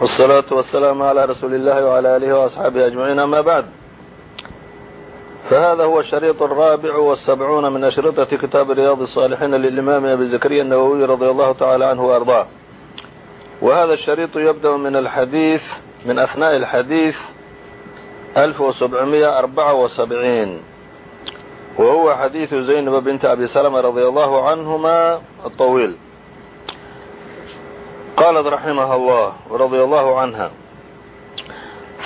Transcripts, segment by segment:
والصلاaة والسلام على رsuuل الlh وعlى آله وأصحaaبه أجمعين أmا bعd فhذا هو الشhريط الرابع والسبعون من أشhرطة كتاب رياض الصالحين للإمام أبي زكريا النووي رضي الله تعالى عنه وأرضاه وهذا الشhريط يبدأ من الحديث من أثناء الحديث ألف وسبعمية أربعة وسبعين وهو حديث زينب بنت أبي سلمة رضي الله عنهما الطويل قالت رحمها الله ورضي الله عنها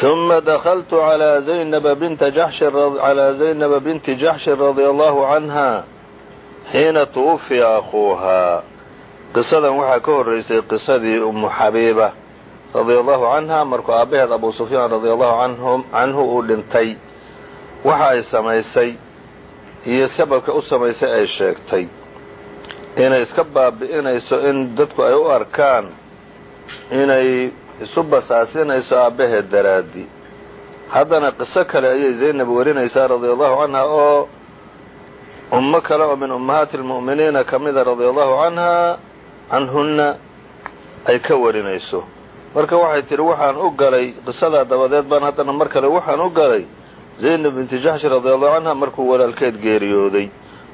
ثم دخلت على زينب بنت جحش على زينب بنت جحش رضي الله عنها حيina توفya أخوuها qisadan waxaa ka horeysay qisadii umu xabiiba radia allahu canha markuu aabbaheed abu sufyaan radia allahu canhu uu dhintay waxa ay samaysay iyo sababka u samaysay ay sheegtay inay iska baabi'inayso in dadku ay u arkaan inay isu basaasinayso aabbaheed daraaddi haddana qiso kale ayay zaynab warinaysaa radia allahu canha oo ummo kale oo min ummahaati almu'miniina ka mida radia allahu canha canhunna ay ka warinayso. Marka waxay tidhi waxaan u galay qisadaa dabadeed baan haddana mar kale waxaan u galay. Zaynab binti jaxshi radia allahu canha markuu walaalkeed geeriyooday.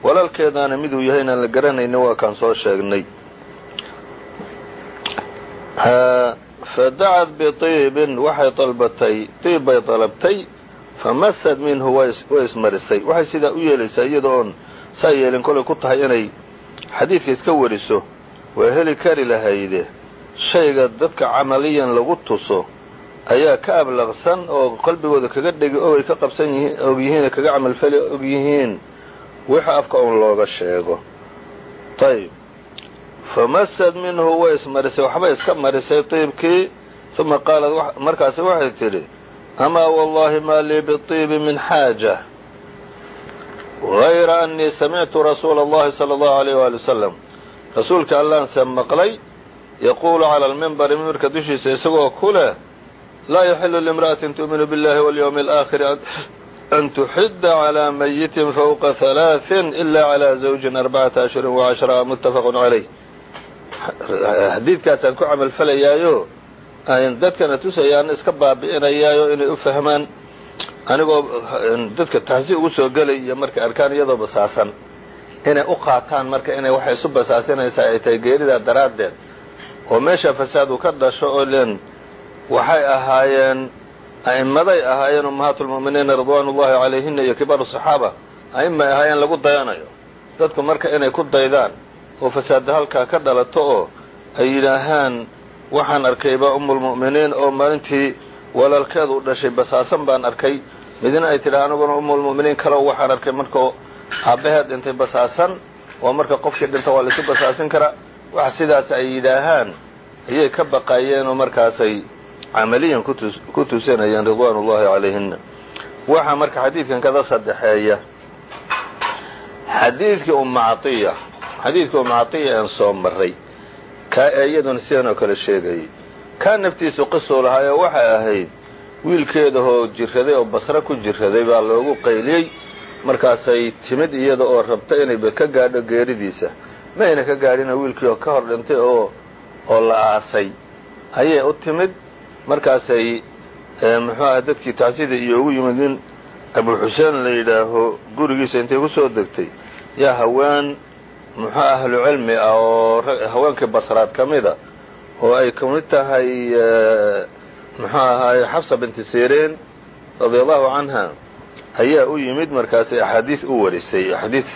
Walaalkeedaana miduu yahay inaan la garanaynin waa kaan soo sheegnay fadacad biطiibin waxay dalbatay diib bay dalabtay famasad minhu way ismarisay waxay sidaa u yeelaysaa iyada oon saa yeelin kolay ku tahay inay xadiidka iska wariso. Waa heli kari lahayde. Shayga dadka camaliyan lagu tuso ayaa ka ablaqsan oo qalbigooda kaga dhegi og ay ka qabsan yihiin og yihiin kaga camalfali og yihiin. Wixii afka un looga sheego. Ayb famasad minhu way ismarisay waxbay iska marisay tiibkii uma qaalad markaasi waxay tidhi amaa wallahi maa lii biibi min xaaja hayra annii samictu rasuula allahi sala allahu alayh waali wasalam rasuulka allaanse maqlay yaquulu cala almimbari mimbarka dushiisa isagoo ku leh laa yaxilu liimra'atin tu'minu billahi walyowmi alaakhiri an tuxida calaa mayitin fowqa halaaثin ila calaa zawjin arbacata ashhurin wacashraa muttafaqun calayh xadiidkaasaan ku camalfalayaayo dadkana tusayaan iska baabi'inayaayo inay u fahmaan anigoo dadka taxsi ugu soo gelay iyo markay arkaan iyadoo basaasan inay u qaataan marka inay waxay isu basaasinaysaa ay tahay geeridaa daraaddeed. Oo meesha fasaad uu ka dhasho oo len waxay ahaayeen a'immaday ahaayeen ummahaatulmu'miniina ridwaanullahi calayhina iyo kibaaru saxaaba a'imay ahaayeen lagu dayanayo. Dadku marka inay ku daydaan oo fasaadda halkaa ka dhalato oo ay yidhaahaan waxaan arkayba umulmu'miniin oo maalintii walaalkeedu dhashay basaasan baan arkay. Midna ay tidhaha aniguna umulmu'miniin kalow waxaan arkay markuu aabbaheed dhintay basaasan oo marka qofkii dhinta waa laisu basaasin karaa wax sidaas ay yidhaahaan ayay ka baqayeen oo markaasay camaliyan ku tusanayeen ridwaanullahi calayhina waxaa marka xadiidkan kada saddexeeya xadiidkii umma umma caiya aan soo maray kaa ee iyaduna sidan oo kale sheegayay kaa naftiisu qisuu lahaayoo waxay ahayd wiilkeedahoo jirraday oo basre ku jirraday baa loogu qayliyey. Markaasay timid iyada oo rabta inay ka gaadho geeridiisa. Ma ayna ka gaadhina wiilkii ka hor dhintay oo oo la aasay. Ayay u timid. Markaasay muxuu aha dadkii tacsida iyo ugu yimid nin abu xuseen la yidhaaho. Gurigiisa intay ku soo degtay. Yaa haween muxuu ahlu cilmi ah oo haweenkii basraad ka mida oo ay ka mid tahay muxuu ahaay xafsa binti siriin radia allahu canha ayaa u yimid markaasay axaadiid u warisay axaadiid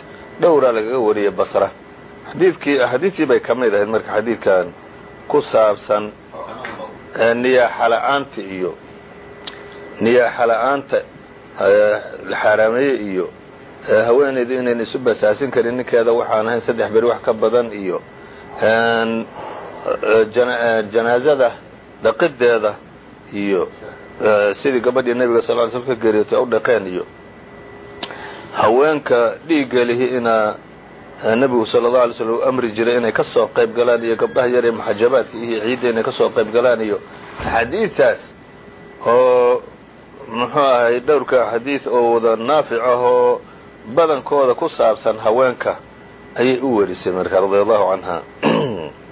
dhowraa lagaga wariyay basra. Xadiidkii axaadiidtii bay ka ahayd marka xadiidkan ku saabsan niyaaxa la'aanta iyo niyaaxa la'aanta la xaaraameeye iyo haweenaydu inayn isu basaasin karin ninkeeda waxaan ahayn saddex beri wax ka badan iyo janaazada dhaqideeda iyo sidii gabadhii nebiga sal ly slm ka geeriyootay u dhaqeen iyo haweenka dhiigga lihi inaa nebigu sala allahu alay slm u amri jiray inay ka soo qayb galaan iyo gabdhaha yar ee muxajabaadka iyo ciidda inay ka soo qayb galaan iyo xadiidtaas oo muxuu ahay dhowrka xadiid oo wada naafic ah oo badankooda ku saabsan haweenka ayay u warisay marka radia allahu canha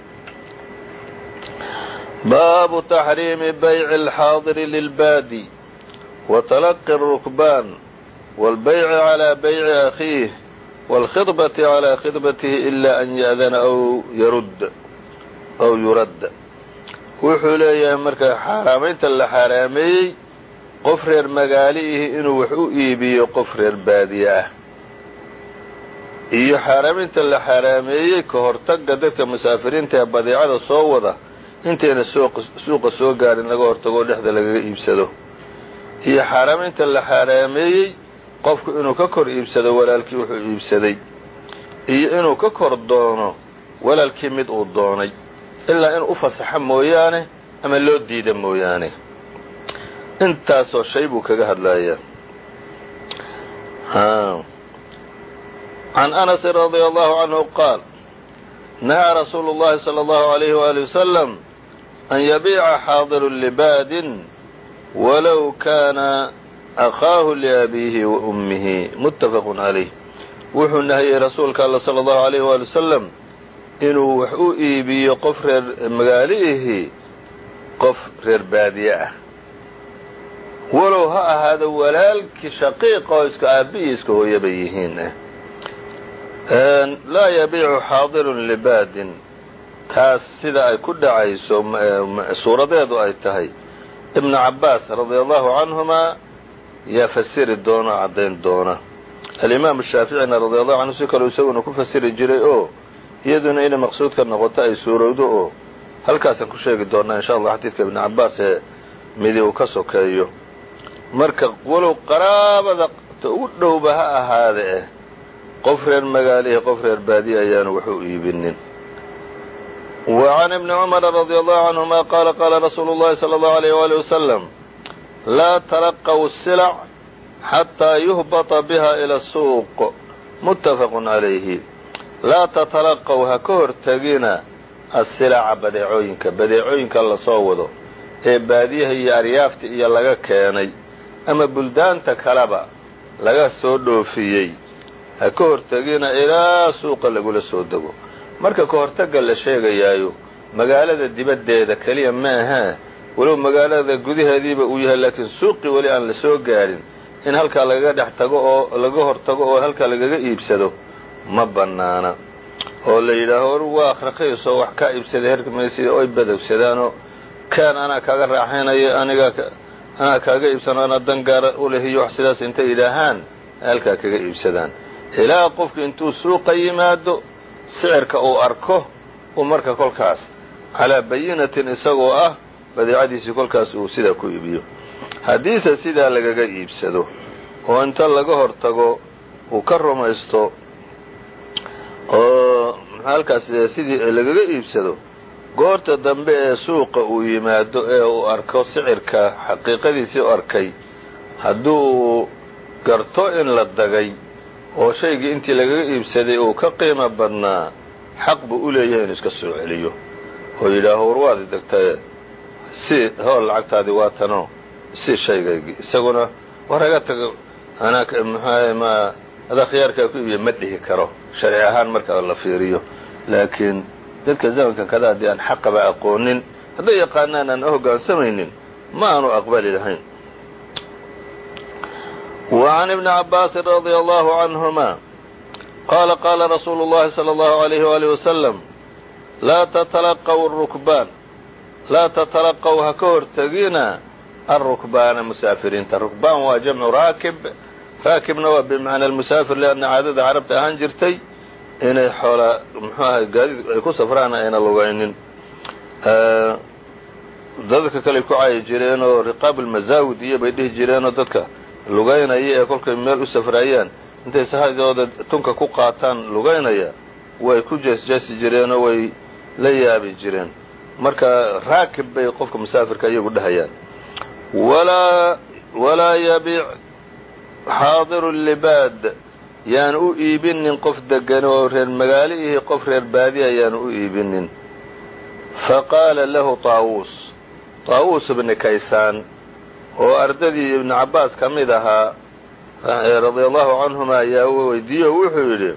baabu taxriimi bayci alxaadiri lilbaadi wa talaqi الrukbaan wاlbayci calىa bayci akhiih wاlkhidbati calىa khidbatihi ila an ya'dana aw yarud aw yurad wuxuu leeyahay marka xaaraamaynta la xaaraameeyey qof reer magaaliihi inuu wax u iibiyo qof reer baadiye ah iyo xaaraaminta la xaaraameeyey ka hortagga dadka musaafiriinta ee badeecada soo wada intayna suuqa soo gaarin laga hortagoo dhexda lagaga iibsado. Iyo xaaraaminta la xaaraameeyey qofku inuu ka kor iibsado walaalkii wuxuu iibsaday. Iyo inuu ka kor doono walaalkii mid uu doonay. Ilaa inuu u fasaxo mooyaane ama loo diida mooyaane. Intaasoo shay buu kaga hadlayaa can anas radia allahu canhu qaal nahaa rasuulu llahi salى allahu alayhi waali wasalam an yabiica xaadiru libaadin walow kaana akhaahu liabiihi wa ummihi muttafaqun calayh wuxuu nahiyey rasuulka alla sala allahu alayh waali wasalam inuu wax u iibiyo qof reer magaaliihii qof reer baadiye ah walow ha ahaado walaalkii shaqiiqa oo iska aabbi'ii iska hooyaba yihiin laa yabiicu xaadirun libaadin taas sida ay ku dhacayso suuradeedu ay tahay. Ibnu cabbaas radia allahu canhumaa yaa fasiri doona caddayn doona. Alimaamu shaaficina radia allahu canhu si kaleu isaguna ku fasiri jiray oo iyaduna inay maqsuudka noqoto ay suurowdo oo halkaasaan ku sheegi doonaa insha allah xadiidka ibnu cabbaas ee midi uu ka sokeeyo. Marka walow qaraabada ugu dhowba ha ahaade eh qof reer magaalihi qof reer baadiye ayaanu wax u iibinin can ibni cumara radia allahu canhuma qaala qaala rasuulu llahi sala allahu alayh waali wasalam laa talaqaw silac xataa yuhbata biha ila asuuq muttafaqun calayhi laa tatalaqaw ha ka hortegina asilaca badeecooyinka badeecooyinka la soo wado ee baadiyaha iyo aryaafta iyo laga keenay ama buldaanta kaleba laga soo dhoofiyey ha ka hortegina ilaa suuqa lagula soo dego. Marka ka hortagga la sheegayaayo magaalada dibaddeeda keliya ma ahee walow magaalada gudaheediiba uu yahay laakiin suuqii weli aan la soo gaadhin in halkaa lagaga dhex tago oo laga hortago oo halkaa lagaga iibsado ma bannaana. Oo la yidhaaho or waa raqiisoo wax kaa iibsaday hermaysi oy badowsadaanoo kaan anaa kaaga raaxaynayo anigaa anaa kaaga iibsano anaa dan gaara u leh iyo wax sidaas intay yidhaahaan halkaa kaga iibsadaan ilaa qofku intuu suuqa yimaado sicirka uu arko uu marka kolkaas calaa bayinatin isagoo ah badeecadiisii kolkaas uu sidaa ku iibiyo. Haddiise sidaa lagaga iibsado oo inta laga hortago uu ka rumaysto oo halkaas sidii lagaga iibsado goorta dambe ee suuqa uu yimaado ee uu arko sicirka xaqiiqadiisii arkay hadduu garto in la dagay oo shaygii intii lagaga iibsaday uu ka qiimo badnaa xaq buu u leeyahay inuu iska soo celiyo. Oo yidhaaho war waad degtae si hool lacagtaadii waa tanoo si shaygaygii isaguna war haga tago anaa muxuaha ma adaa khiyaarkaa ku iibiya ma dhihi karo. Sharci ahaan marka la fiiriyo. Laakiin dadka zamankan kada haddii aan xaqaba aqoonin hadday yaqaanaan aan hoggaansamaynin ma aanu aqbali lahayn وعn iبن cabاasi رadي الله عanهma qala qala rasuulu الlahi slى الlه عalيه وaلiه وsلم laa تtlaqw الrukbaan laa تتalaqw ha ka hortegina الrukbaana musaafiriinta rukbaan waa jamcu raakib raakibna waa bimacna musaafir leanna caadada carabta ahaan jirtay inay xoola mxuu ahay gaadiid ay ku safraan ayna lugaynin dadka kale ku cayi jireenoo riqaab اlmazaawid iyo bay dhihi jireenoo dadka lugaynaya ee kolkay meel u safraayaan. Intay sahadooda tunka ku qaataan lugaynaya. Way ku jeesjeesi jireenoo way la yaabi jireen. Marka raakib bay qofka musaafirka iyagu dhahayaan. Walaa yabiic xaadiru libaad yaan u iibinin qof degan oo reer magaalihii qof reer baadiya yaan u iibinin. Faqaala lahu taawuus taawuus bni kaysaan oo ardadii ibnu cabbaas ka mid ahaa radia allahu canhuma ayaa weydiiye oo wuxuu yidhi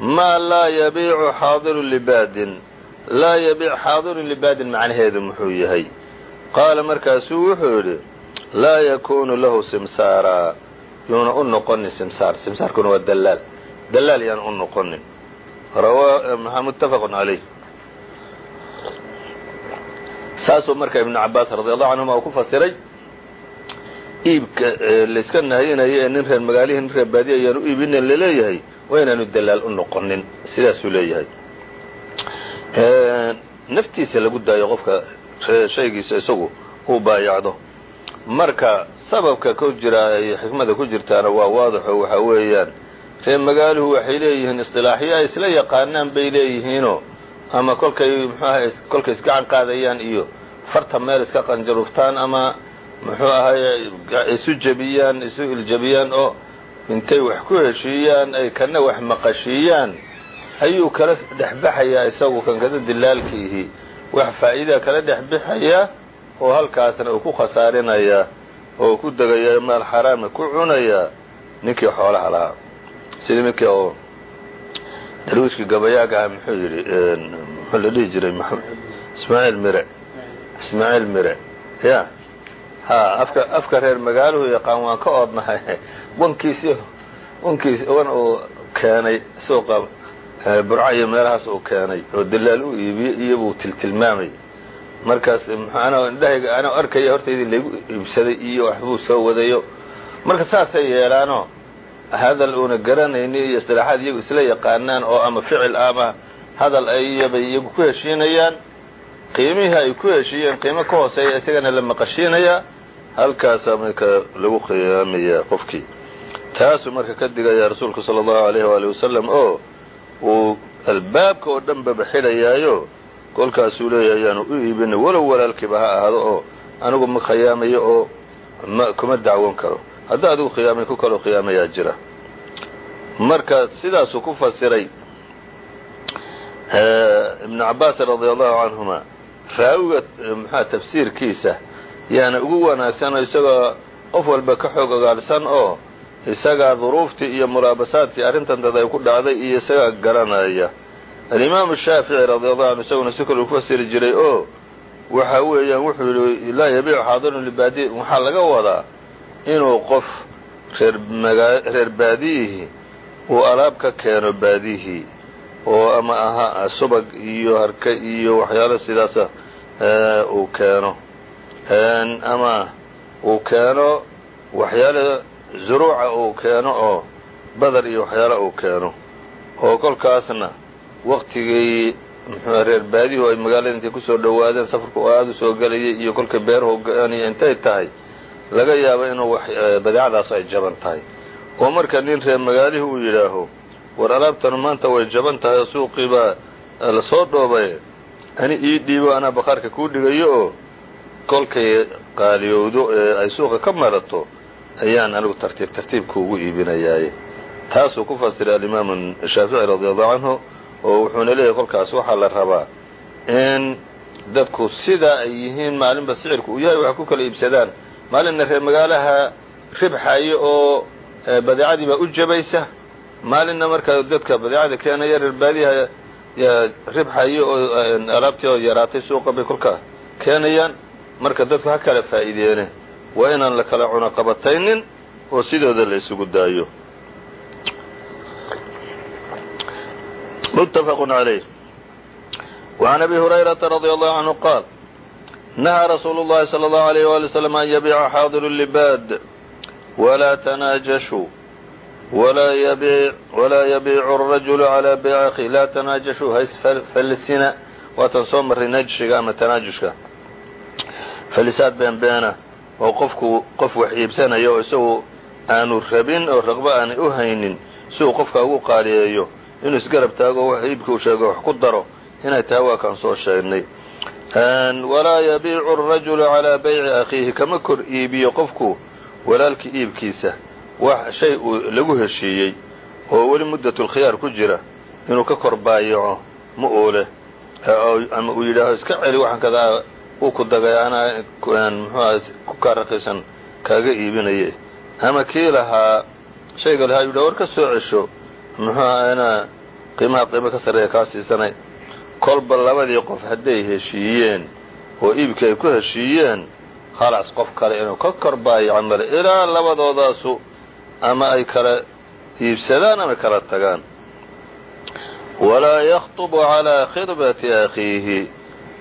maa laa yabiicu xaadiru libaadin laa yabiic xaadirun libaadin macnaheedu muxuu yahay? Qaala markaasuu wuxuu yidhi laa yakunu lahu simsaara. Yuuna u noqonin simsaar. Simsaarkuna waa dalaal dalaal yaan u noqonin muttafaqun calayh saasuu marka ibnu cabaas radiallahu canhuma uu ku fasiray iibka layska nahayinayo ee nin reer magaalihii nin reer baadiya ayaan u iibina la leeyahay waa inaanu dalaal u noqonin sidaasuu leeyahay. Naftiisa lagu daayo qofka shaygiisa isagu uu baayacdo. Marka sababka ku jira iyo xikmada ku jirtaana waa waadaxo waxa weeyaan reer magaaluhu waxay leeyihiin isilaaxyo ay isla yaqaanaan bay leeyihiinoo ama kolkay mxuaha kolkay isgacan qaadayaan iyo farta meel iska qanjaruftaan ama muxuu ahaye isu jebiyaan isu iljebiyaan oo intay wax ku heshiiyaan ay kana wax maqashiiyaan ayuu kala dhexbaxayaa isagu kankada dilaalkiihi. Wax faa'iidaa kala dhexbaxayaa oo halkaasna uu ku khasaarinayaa oo ku degaya maal xaraami ku cunayaa ninkii xoolaha lahaa. Sidii ninkii oo darwiishkii gabayaaga ah muxuu yidhi muxuu la dhihi jiray ismaaciil mire. Ismaaciil mire. Ya afka afka reer magaaluhu yaqaan waan ka oodnahay. Wankiisi wankiis wan uu keenay suuqa burca iyo meelahaas uu keenay oo dalaal u iibiyey iyobuu tiltilmaamay. Markaas mxu indhahayga anaa arkaya hortaydii laygu iibsaday iyo waxbuu soo wadayo. Marka saasay yeelaanoo hadal uuna garanayni iyo istilaaxaad iyagu isla yaqaanaan oo ama ficil ama hadal ayabay iyagu ku heshiinayaan qiimihii ay ku heshiiyeen qiimo ka hooseeya isagana la maqashiinayaa halkaasaa marka lagu qiyaamayaa qofkii taasuu marka ka digaya rasuulku sala allahu alayh waali wasalam oo uu albaabka oo dhan baba xidhayaayo kolkaasuu leeyahay ayaanu u iibinay walow walaalkiiba ha ahaado oo anigu ma khiyaamayo oo ma kuma dacwon karo. Haddii adigu khiyaamay ku kaloo khiyaamayaa jira. Marka sidaasuu ku fasiray ibnu cabaasin radia allahu canhuma raawiga mxua tafsiirkiisa yaana ugu wanaagsan oo isagoo qof walba ka xoog ogaalsan oo isagaa duruuftii iyo mulaabasaadkii arrintan dad ay ku dhacday iyo isagaa garanaya. Alimaamu shaafici radiallahu canhu isaguna si kale u fasiri jiray oo waxa weeyaan wuxuu yidhi laa yabiicu xaadirun libaadi waxaa laga wadaa inuu qof reer baadiyihii uu alaab ka keeno baadiyihii oo ama aha subag iyo harka iyo waxyaalo sidaasa uu keeno ama uu keeno waxyaalo zuruuca uu keeno oo badar iyo waxyaala uu keeno. Oo kolkaasna waqtigii mxua reer baadihu ay magaalada intay ku soo dhowaadeen safarku aada u soo gelayay iyo kolkay beerahu go-anaya intay tahay laga yaabo inuu badeecadaas ay jaban tahay. Oo marka nin reer magaalihii uu yidhaaho war alaabtanu maanta way jaban tahay oo suuqii baa la soo dhoobay. Ani ii dhiibo anaa bakhaarka kuu dhigayo oo kolkay qaaliyowdo ee ay suuqa ka marato ayaan anigu tartiib tartiib kuugu iibinayaaye taasuu ku fasiray alimaamu shaafici radiallahu canhu oo wuxuuna leeyahay kolkaas waxaa la rabaa in dadku sidaa ay yihiin maalinba sicirku uu yahay wax ku kala iibsadaan. Maalinna reer magaalaha ribxayo oo badeecadii baa u jabaysa maalinna markaa dadka badeecada keenaya reer baadiyaha ribxayo oo alaabtii oo yaraatay suuqa bay kolkaa keenayaan marka dadku ha kala faa'iideene waa inaan la kala cunaqabataynin oo sidooda la isugu daayo متفق عليه وعن أبي هريرة رضي الله عنه قال نهى رsuuل اللhi صلى الله عليه وaلي وسلم أن يبيع xاaضر اللباad ولا تناجشوا ولا يبيع الرجل على بيع أخي لا تناجشوا haysfalsina waatan soo maray najshiga ama tanaajushka falisaad beenbeena oo qofku qof wax iibsanayo oo isaguo aanu rabin oo raqbo aanay u haynin siduu qofka ugu qaaliyeeyo inuu isgarab taago wax iibkii sheego wax ku daro inay tahay waa kaan soo sheegnay. Walaa yabiicu rajulu calaa bayci akhiihi kama kor iibiyo qofku walaalkii iibkiisa. Wax shay uu lagu heshiiyey oo weli muddatulkhiyaar ku jira inuu ka kor baayaco ma oole ama uu yidhaaho iska celi waxaan kadaa uu ku dagay anaa muxuuha ku kaa raqiisan kaaga iibinaye ama kii lahaa shayga lahaa yidhaho war ka soo cesho muxuuha inaa qiimaha qiimo ka sarreeya kaa siisanay. Kolba labadii qof hadday heshiiyeen oo iibkii ay ku heshiiyeen khalaas qof kale inuu ka kor baayaco male ilaa labadoodaasu ama ay kala iibsadaan ama kala tagaan. Walaa yakhطbu calىa khidbati akhiihi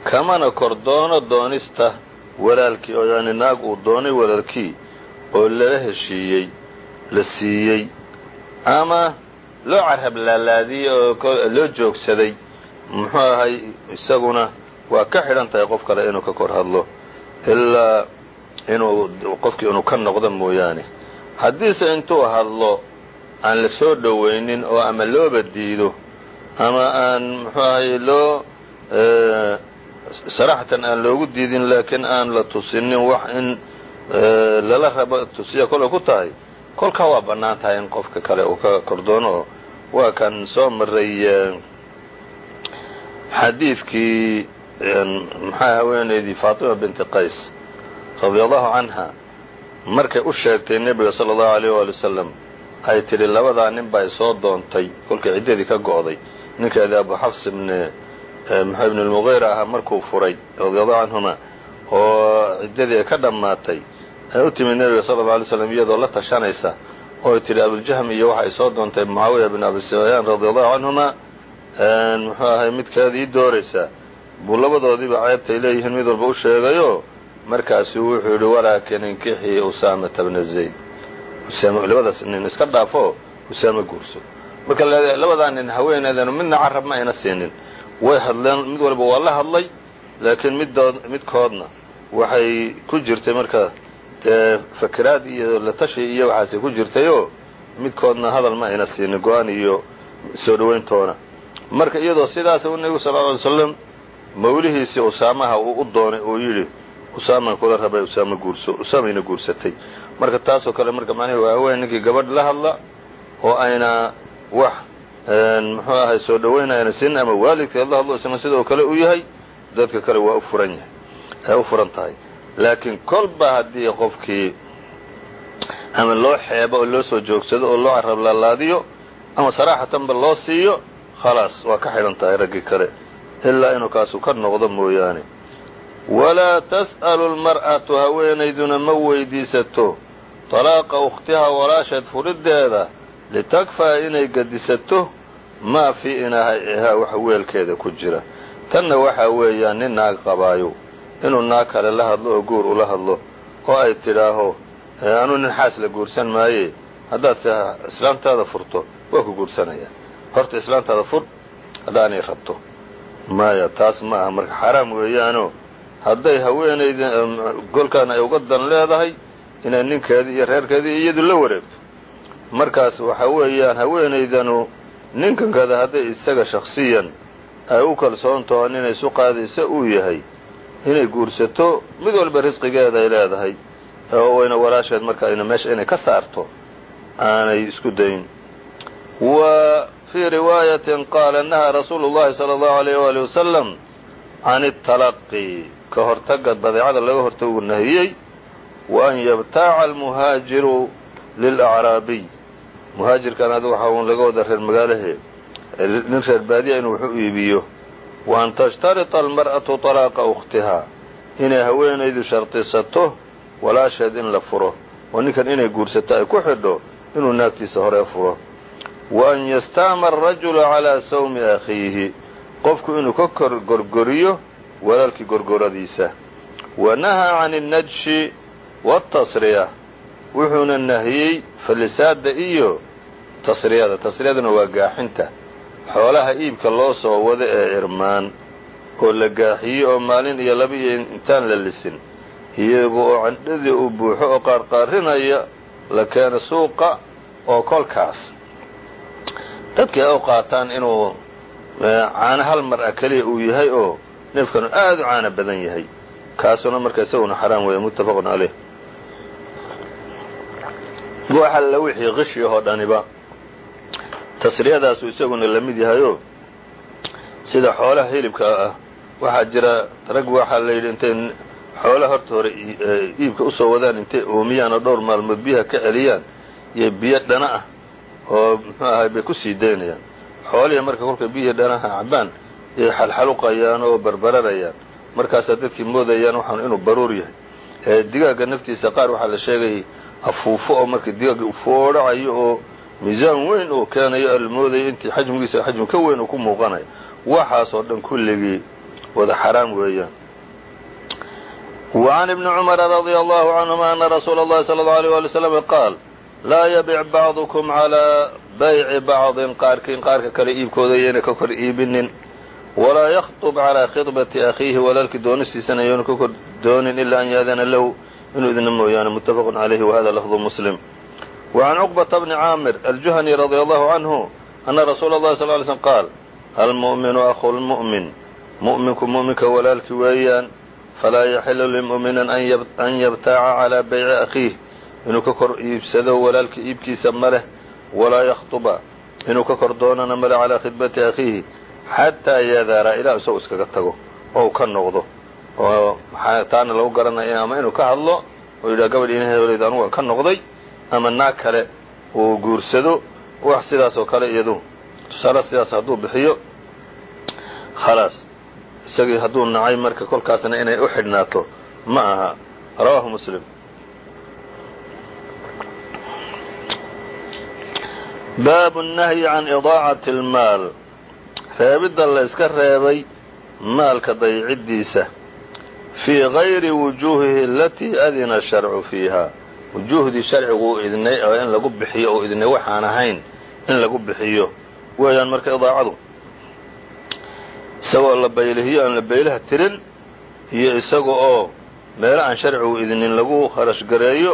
kamana kor doono doonista walaalkii oo yani naag uu doonay walaalkii oo lala heshiiyey la siiyey ama loo carab laalaadiyey oo loo joogsaday muxuu ahay isaguna waa ka xidhan tahay qof kale inuu ka kor hadlo ilaa inuu qofkii inuu ka noqdo mooyaane. Haddiise intuu hadlo aan la soo dhowaynin oo ama looba diido ama aan muxuu ahay loo saraxatan aan loogu diidin laakiin aan la tusinin wax in lala rabo tusiya kolay ku tahay. Kolkaa waa bannaan tahay in qofka kale uu ka kordoono. Oo waa kan soo maray xadiidkii maxaa haweenaydii faatima binti qays radia allahu canha markay u sheegtay nebiga sala allahu alayh waali wasalam ay tidhi labadaa nin baa soo doontay. Kolkay ciddadii ka go'day ninkeedii abu xafs ibne mx ibn lmugiira ahaa markuu furay radia allahu canhuma oo ciddadii ay ka dhammaatay ay u timid nebiga sala alla alay slam iyadoo la tashanaysa oo ay tidhi abuljahm iyo waxa ay soo doontay mucaawiya bin abi sufyaan radia allahu canhuma muxuu ahay midkeeda ii dooraysaa buu labadoodiiba ceebtay leeyihiin mid walba u sheegayo markaasuu wuxuu yidhi walaakin inkixii usaamata bna zayd. Labadaas nin iska dhaafo usaame guurso. Marka labadaa nin haweeneedanu midna carab ma ayna siinin way hadleen mid walba waa la hadlay laakiin middood midkoodna waxay ku jirtay marka dee fakeraad iyo la iyo waxaasay ku jirtayoo midkoodna hadal ma ayna siinin go'aan iyo soo dhowayntoona marka iyadoo sidaas u nebigu sal lla alay slam mawlihiisii usaamaha uu u doonay oo yidhi usaaman kula rabay usaama guurso usaamayna guursatay. Marka taasoo kale marka macnihi waa haween ninkii gabadh la hadla oo ayna wax muxuu ahay soo dhoweyn ayna siin ama waalidkeed la hadlo isna sidoo kale u yahay dadka kale waa u furan yahay ay u furan tahay. Laakiin kolba haddii qofkii ama loo xeebo oo loo soo joogsado oo loo carab laalaadiyo ama saraaxatanba loo siiyo khalaas waa ka xidhan tahay raggii kale ilaa inuu kaasu ka noqdo mooyaane. Walaa tas'alu lmar'atu haweenayduna ma weydiisato. Talaaqa ukhtiha walaasheed furiddeeda litakfaa inay gadisato maa fii inaahaa waxa weelkeeda ku jira tanna waxaa weeyaan nin naag qabaayo inuu naag kale la hadlo oo guur ula hadlo oo ay tidhaaho anuu nin xaas la guursan maaye haddaad islaamtaada furto waa ku guursanaya horta islaamtaada fur haddaanay rabto maya taas ma aha marka xaaraam weeyaano hadday haweenayda golkaan ay uga dan leedahay inay ninkeedii iyo reerkeedii iyadu la wareegto markaas waxa weeyaan haweenaydanu ninkankada hadday isaga shakhsiyan ay u kalsoontaho inay isu qaadaysa uu yahay. Inay guursato mid walba risqigeeda ay leedahay. Oo walaasheed marka ayna meesha inay ka saarto aanay isku dayn. Wa fii riwaayatin qaala nahaa rasuulu llahi sala allahu alayh waali wasalam can italaqi ka hortaga badeecada laga hortagu nahiyey wa an yabtaaca almuhaajiru lilacraabiy muhaajirkan ad waxa un laga wada reer magaalahe nin reer baadiya inuu wax u iibiyo wa an tashtarita almar'atu talaaqa ukhtihaa inay haweenaydu shardisato walaasheed in la furo oo ninkan inay guursato ay ku xidho inuu naagtiisa hore furo. Wa an yastaama arajulu calaa sawmi akhiihi qofku inuu ka gorgoriyo walaalkii gorgoradiisa. Wa nahaa can annajshi waatasriya wuxuuna nahiyey fallisaada iyo tasriyada. Tasriyaduna waa gaaxinta. Xoolaha iibka loo soo wado ee irmaan oo la gaaxiyo oo maalin iyo laba iyo intaan la lisin. Iyaga oo candhadii uu buuxo oo qaarqaarinaya la keeno suuqa oo kolkaas. Dadkii u qaataan inuu caano hal mar a keliya uu yahay oo neefkanu aad u caano badan yahay. Kaasuna marka isaguna xaraam weeye muttafaqun caleyh waxa la wixii qishi ahoo dhaniba. Tasriyadaasu isaguna la mid yahayoo sida xoolaha hilibka ah waxaa jira rag waxaa la yidhi intay xoolaha horta hore iibka u soo wadaan intay oomiyaan oo dhowr maalmood biyaha ka celiyaan iyo biyo dhana ah oo muxuu ahay bay ku sii daynayaan. Xoolihii marka kolkay biyihii dhanaha cabaan yay xalxaluqayaan oo barbararayaan markaasaa dadkii moodayaan waxaan inuu baruur yahay. Ee digaagga naftiisa qaar waxaa la sheegayay afuufo oo marka digaagga u foodhacayo oo miisaan weyn oo keenayo ala moodayo intii xajmigiisa xajmi ka weyn uu ku muuqanayo waxaasoo dhan kulligii wada xaraam weeyaan وعn بن cمر رضي الله عنهma أن رsuuل الlhi صلى الله عليه ولي وسلم qاal laa yبic bعضكم عalى byci bعضi qaarkiin qaarka kale iibkooda yayna ka kor iibinin walaa yakطb عalى khiطبaةi أkhiihi walaalkii doonistiisana yaynu ka kor doonin ilا an yaadana lahu inuu idina mooyaane متfq عalayhi وhada lفظ mسلم وعn cقبة بن cاamir الجuhني رضي الله عنه أna رsuul الlahi صلl ل sلم qاal almuؤmiن أخu الmuؤmin muؤminku muؤminka walaalki weeyaan falaa yaxilu limu'minin an yabtaaca calaa bayci akhiih inuu ka kor iibsado walaalka iibkiisa ma leh walaa yakhطuba inuu ka kor doonana male calaa khidbati akhiihi xataa yadara ilaa isagu iskaga tago oo uu ka noqdo oo maxaa taana lagu garanaya ama inuu ka hadlo oo yidhaha gabadh ina hewleyd anugu waan ka noqday ama naag kale uu guursado wax sidaas oo kale iyadu tusaale sidaas hadduu bixiyo khalaas isagii hadduu nacay marka kolkaasna inay u xidhnaato ma aha rawaahu muslim baabu الnahyi can idaacati اlmaal reebidda la iska reebay maalka dayciddiisa fii gayri wujuuhihi alatii adina sharcu fiiha wujuuhdii sharcigu uu idnay oo in lagu bixiyo oo idnay waxaan ahayn in lagu bixiyo weeyaan marka idaacadu isagoo la baylihiyo aan la baylaha tirin iyo isaga oo meelo aan sharcigu idnin lagu kharash gareeyo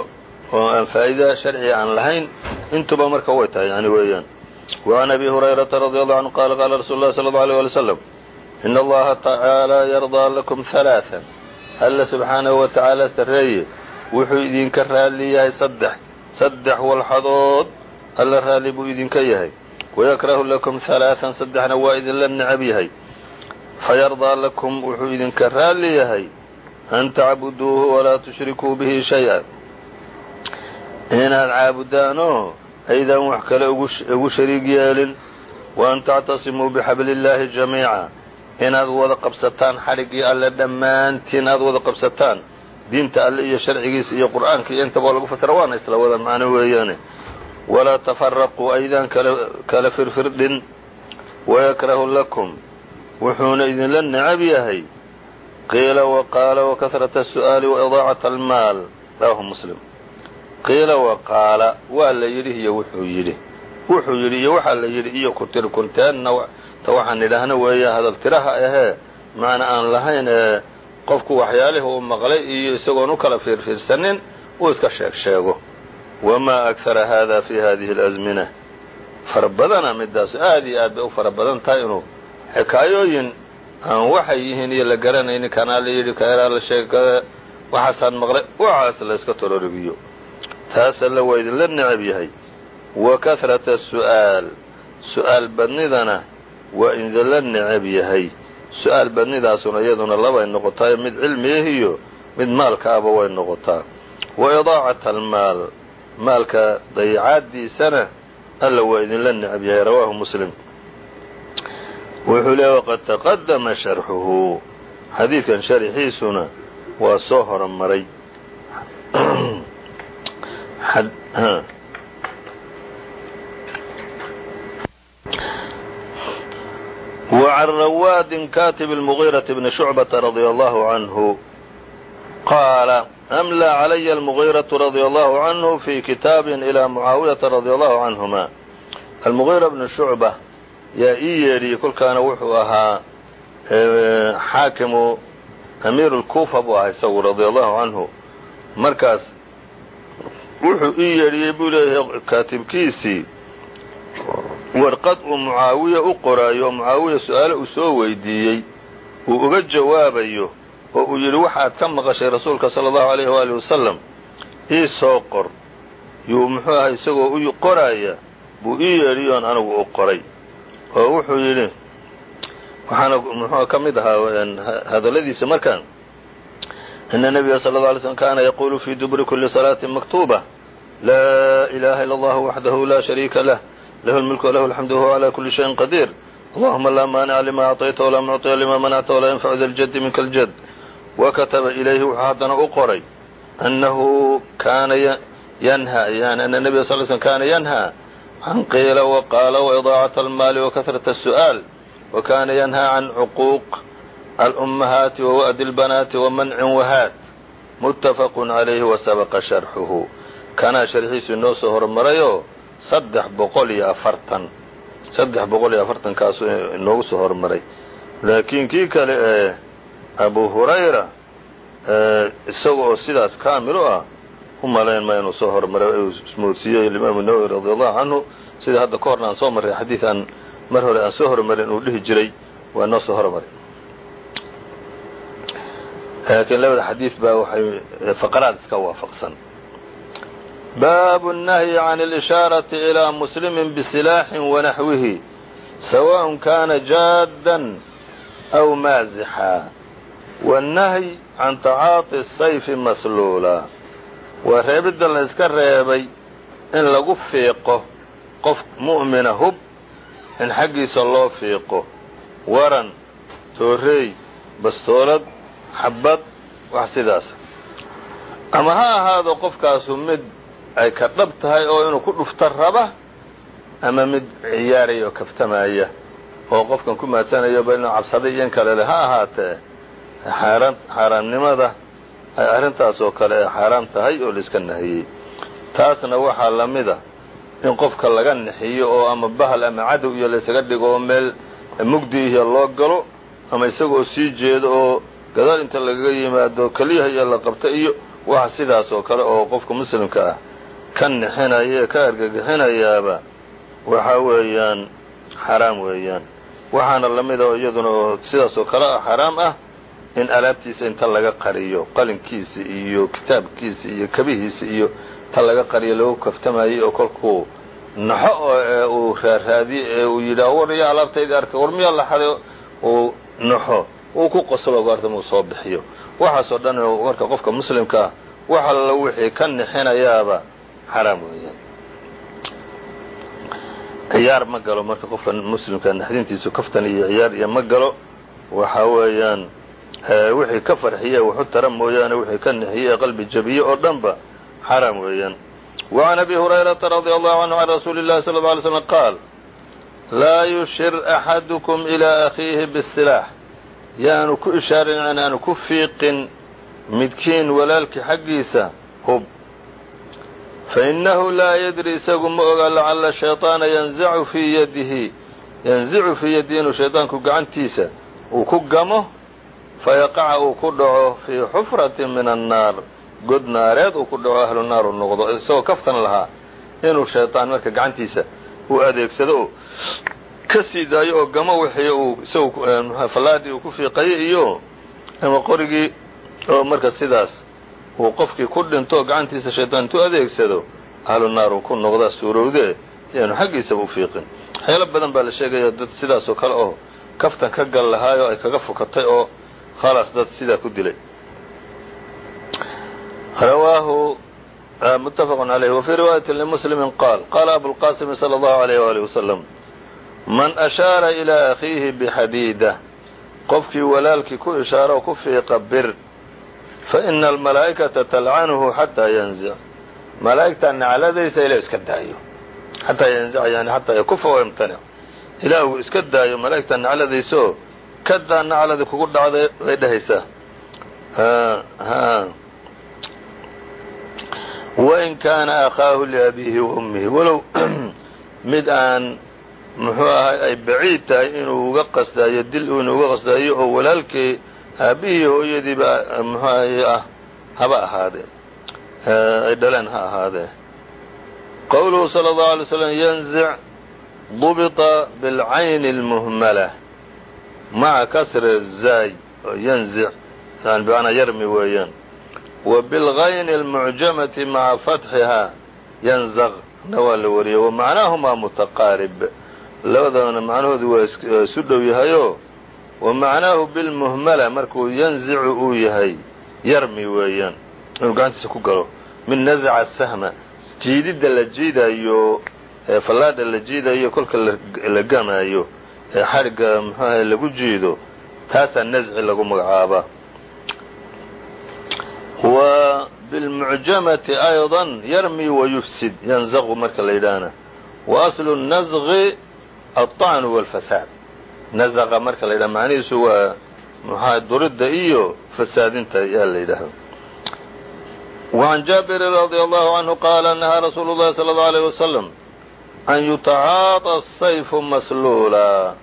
oo aan faa'iida sharciga aan lahayn intuba marka way tahay yani weeyaan وعn أbي هuريرaةa رضي الله عنه qال qاla رsuل الlh صلى الله عليه ولي وسلم إن اllaha تaعaalى يرضىa لكم ثaلاثا alle subxaanahu wa tacaala sarreeye wuxuu idinka raalli yahay saddex saddex walxadood alla raalli buu idinka yahay. Wayakrahu lakum halaaan saddexna waa idinla necab yahay. Fayardaa lakum wuxuu idinka raalli yahay an tacbuduuhu walaa tushrikuu bihi shay-a inaad caabudaanoo aydan wax kale ugu shariig yeelin. Wa an tactasimuu bixabliillaahi jamiica inaad wada qabsataan xariggii alle dhammaantiin aad wada qabsataan diinta alle iyo sharcigiisa iyo qur'aanka iyo intaba lagu fasira waana isla wada macno weeyaane. Walaa tafaraquu aydaan kala firfirdhin. Wayakrahu lakum wuxuuna idinla necab yahay. Qiila wa waqaala wakasrata asu'aali waidaacata almaal rawahu muslim. Qiila wa qaala waa la yidhi iyo wuxuu yidhi. Wuxuu yidhi iyo waxaa la yidhi iyo kutirkunteenna ta waxaan idhaahna weeya hadal tiraha ahee macna aan lahayn ee qofku waxyaalihii uu maqlay iyo isagoon u kala fiirfiirsanin uu iska sheeg sheego. Wamaa akhara hada fi hadihi اlasmina fara badana midaas aad iyo aad bay u fara badan tahay inuu xikaayooyin aan waxay yihiin iyo la garanaynin kanaa la yidhi kanaa la sheegay waxaasaan maqlay waxaas la iska tororigiyo taas waa idinla necab yahay. Wa kahrata su'aal. Su'aal badnidana waa idinla necab yahay. Su'aal badnidaasuna iyaduna labay noqotaa mid cilmiyah iyo mid maalkaaba way noqotaa. Wa idaacata almaal maalka dayacaaddiisana alla waa idinla necab yahay. Rawaahu muslim. Wuxuu leeya waqad taqadama sharxuhu xadiidkan sharxiisuna waa soo horumaray وعن رwاad kاtب المغيرة بن شعبة رضي الله عنه qاaل أملى علي المغيرة رضي الله عنه في kitاaب إلى معاaوية رضي الله عنهما المغيرة بن شعبة yaa ii yeedhiyey kolkaana wuxuu ahaa xaakimu أميir الكوفة buu ahaa isagu رضي الله عنه markaas wuxuu ii yeedhiyey buu leeyahay kaatibkiisii warqad uu mucaawiya u qoraayo oo mucaawiya su'aale uu soo weydiiyey uu uga jawaabayo oo uu yidhi waxaad ka maqashay rasuulka sala allahu alayh waali wasalam ii soo qor. Yuu muxuu ahay isagoo u qoraaya buu ii yeedhiyoon anigu u qoray. Oo wuxuu yidhi waxaana muxuu ka mid ahaa hadalladiisa markaan ina nabiya sala alla alay slm kaana yaquulu fii duburi kuli salaatin maktuuba laa ilaha ila allahu waxdahu la shariika lah lahu lmulk walahu alxamdu wahuwa calaa kulli shayin qadiir allahuma laa maanica lima acطayta walaa mucطiya lima manacta walaa yanfacu da ljadi minka اljad wakataba ilayhi wuxuu haddana u qoray annahu kaana yanha yani ana nebiga sal slm kaana yanhaa can qiila waqaala waidaacaة almaali wakahrata الsu'aal wakana yanhaa can cuquuq alأmmahaati wawa'di اlbanaati wamancin wahaad muttafaqu calayhi wasabaqa sharxuhu kanaa sharxiisu inoo soo hormarayoo saddex boqol iyo afartan saddex boqol iyo afartankaasu inoogu soo hormaray. Laakiin kii kale ee abu hurayra isaga oo sidaas kaamil u ah u malayn ma inuu soo hormaray ismoodsiiyey imaamu nawowi radi allahu canhu sida hadda ka horna aan soo marray xadiid aan mar hore aan soo hormarin uu dhihi jiray waa inoo soo hormaray. Laakiin labada xadiid baa waxay faqaraad iska waafaqsan baabu الnahyi can اlishaaraةi ilىa muslimi bisilaaxin wanaxwihi sawaء kana jaadan aw maazixa wالnahyi can tacaaطi الsayfi masluula waa reebidda la iska reebay in lagu fiiqo qof mu'mina hub in xaggiisa loo fiiqo waran tooreey bastoolad xabad wax sidaas ama ha ahaado qofkaasu mid ay ka dhab tahay oo inuu ku dhufta raba ama mid ciyaaraya oo kaftamaya oo qofkan ku maadsanayo ba inuu cabsaday iyo in kale le ha ahaatee xaaraan xaaraamnimada ay arrintaas oo kale ay xaaraam tahay oo laiska nahiyey. Taasna waxaa la mida in qofka laga nixiyo oo ama bahal ama cadow iyo laysaga dhigo oo meel mugdi iyo loo galo ama isagoo sii jeedo oo gadaal inta lagaga yimaado keliyaha iyo la qabta iyo waxa sidaas oo kale oo qofka muslimka ah ka nixinaya ee ka argagixinayaaba waxa weeyaan xaraam weeyaan. Waxaana la mida iyaduna oo sidaas oo kale ah xaraam ah in alaabtiisa inta laga qariyo qalinkiisa iyo kitaabkiisa iyo kabihiisa iyo ta laga qariyo lagu kaftamayay oo kolkuu naxo oo uu raaraadiye ee uu yidhaah war yaa alaabtayda arkay war miyaa laxaday uu naxo uu ku qoslo goortam uu soo bixiyo. Waxaasoo dhan marka qofka muslimka ah wax alla wixii ka nixinayaaba xaraam weeyaan ciyaar ma galo marka qofka muslimka naxdintiisu kaftan iyo ciyaar iyo ma galo waxa weeyaan wixii ka farxiye waxu tara mooyaane wixii ka nixiye ee qalbi jabiye oo dhanba xaraam weeyaan وعn أbي هuريرaةa رضي الله عنه عن رsuuل الlahi صلى الله عليه وسلم qاal laa yushir أxadكم إلى أkhiihi bالسلاح yaanu ku ishaarin aanu ku fiiqin midkiin walaalkii xaggiisa hub faإnahu laa ydri isagu ma oga lacala shayطaana yanzicu fii yadihi yanzicu fii yadihi inuu shayطaanku gacantiisa uu ku gamo fayaqaca uu ku dhaco fii xufrati min الnaar god naareed uu ku dhaco ahlu naar uu noqdo isagoo kaftan lahaa inuu shayطaan marka gacantiisa uu adeegsado oo ka sii daayo oo gamo wixii uu isagu fallaadii uu ku fiiqayay iyo ama qorigii oo marka sidaas uu qofkii ku dhinto gacantiisa shayطaan intuu adeegsado ahlu naar uu ku noqdaa suurowdee yaanu xaggiisaba u fiiqin waxyaalo badan baa la sheegaya dad sidaas oo kale oo kaftan ka gal lahaayoo ay kaga fukatay oo khalaas dad sidaa ku dilay rawaahu mutafaq عalيh wfي riwaayaة lmslimi qaal qaala abulqasim slى اllahu عalيh wali waslm man ashaara ilىa akhiihi bxadiida qofkii walaalkii ku ishaaro ku fiiqa bir faإna almalaa'ikaةa talcanhu xataa yanzic malaa'igtaa nacladaysa ilaa iska daayo xataa yanzica yani xataa yakufa wayamtanic ilaa uu iska daayo malaa'igtaa nacladaysaoo kadaa nacladii kugu dhacday bay dhahaysaa wain kaana akhaahu liabiihi wa ummihi walow mid aan muxuu ahay ay baciid tahay inuu uga qasdaayo dil inuu uga qasdaayo oo walaalkii aabbihii hooyadiiba muxuu ahay ah haba ahaadee ay dhaleen ha ahaadee qowluhu salى اllahu alay slam yanzic dubita bilcayni اlmuhmala maca kasri zaay oo yanzic yani bimacnaa yarmi weeyaan wa bilgayni اlmucjamati maca fatxihaa yanzaq na waa la wariyey wa macnaahumaa mutaqaarib labadana macnahoodu waa isu dhow yahayoo wa macnaahu bilmuhmala markuu yanzicu uu yahay yarmi weeyaan inuu gacantiisa ku galo min naزca sahma jiididda la jiidayo fallaadha la jiidayo kolka la gamaayo ee xadhigga muxuaha lagu jiido taasaa nasci lagu magacaabaa wa bilmucjamati ayضa yarmi wayufsid yanzaqu marka la yidhaahna wa aslu الnasqi aلطacnu wاlfasaad nazaqa marka la yidhaha macnihiisu waa muxaa duridda iyo fasaadinta yaa la yidhaaha وعn jaaبir رضي الله عnه qاala نahىa rasuul الlahi صلى الله عليه وسلم an yutacaaطى الsayf masluula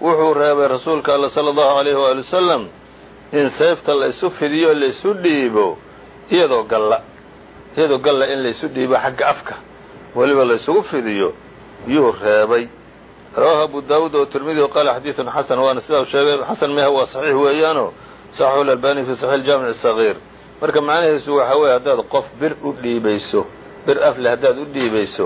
wuxuu reebay rasuulka all slى الlaهu عalيه وaلي وسلم in sayfta la isu fidiyo laisu dhiibo iyadoo galla iyadoo galla in laisu dhiibo xagga afka weliba laysugu fidiyo yuu reebay rawaahu abu daawuud oo tirmidihu qaala xadiidun xasan waana sidaa u sheegay xasan mehe waa saxiix weeyaanoo saxaxu lalbani fi saxiix jaamic sagiir marka macnahiisu waxaa weeye haddaad qof bir u dhiibayso bir afle haddaad u dhiibayso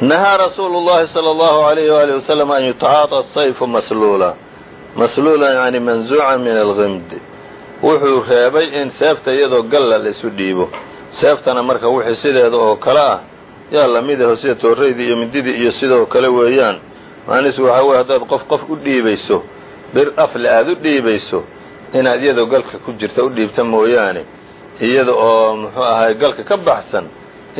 nahaa rasuulu الlahi slى الlahu عalيh wali waslm an yutacaaطى الsayfu masluula masluula yani manzuuca min algimd wuxuu reebay in seefta iyadoo galla laisu dhiibo seeftana marka wixii sideeda oo kale ah yaa lamid aho sida tooraydii iyo mididii iyo sidoo kale weeyaan macnihiisu waxaa weye haddaad qof qof u dhiibayso bir afle aad u dhiibayso inaad iyadoo galka ku jirta u dhiibta mooyaane iyada oo muxuu ahay galka ka baxsan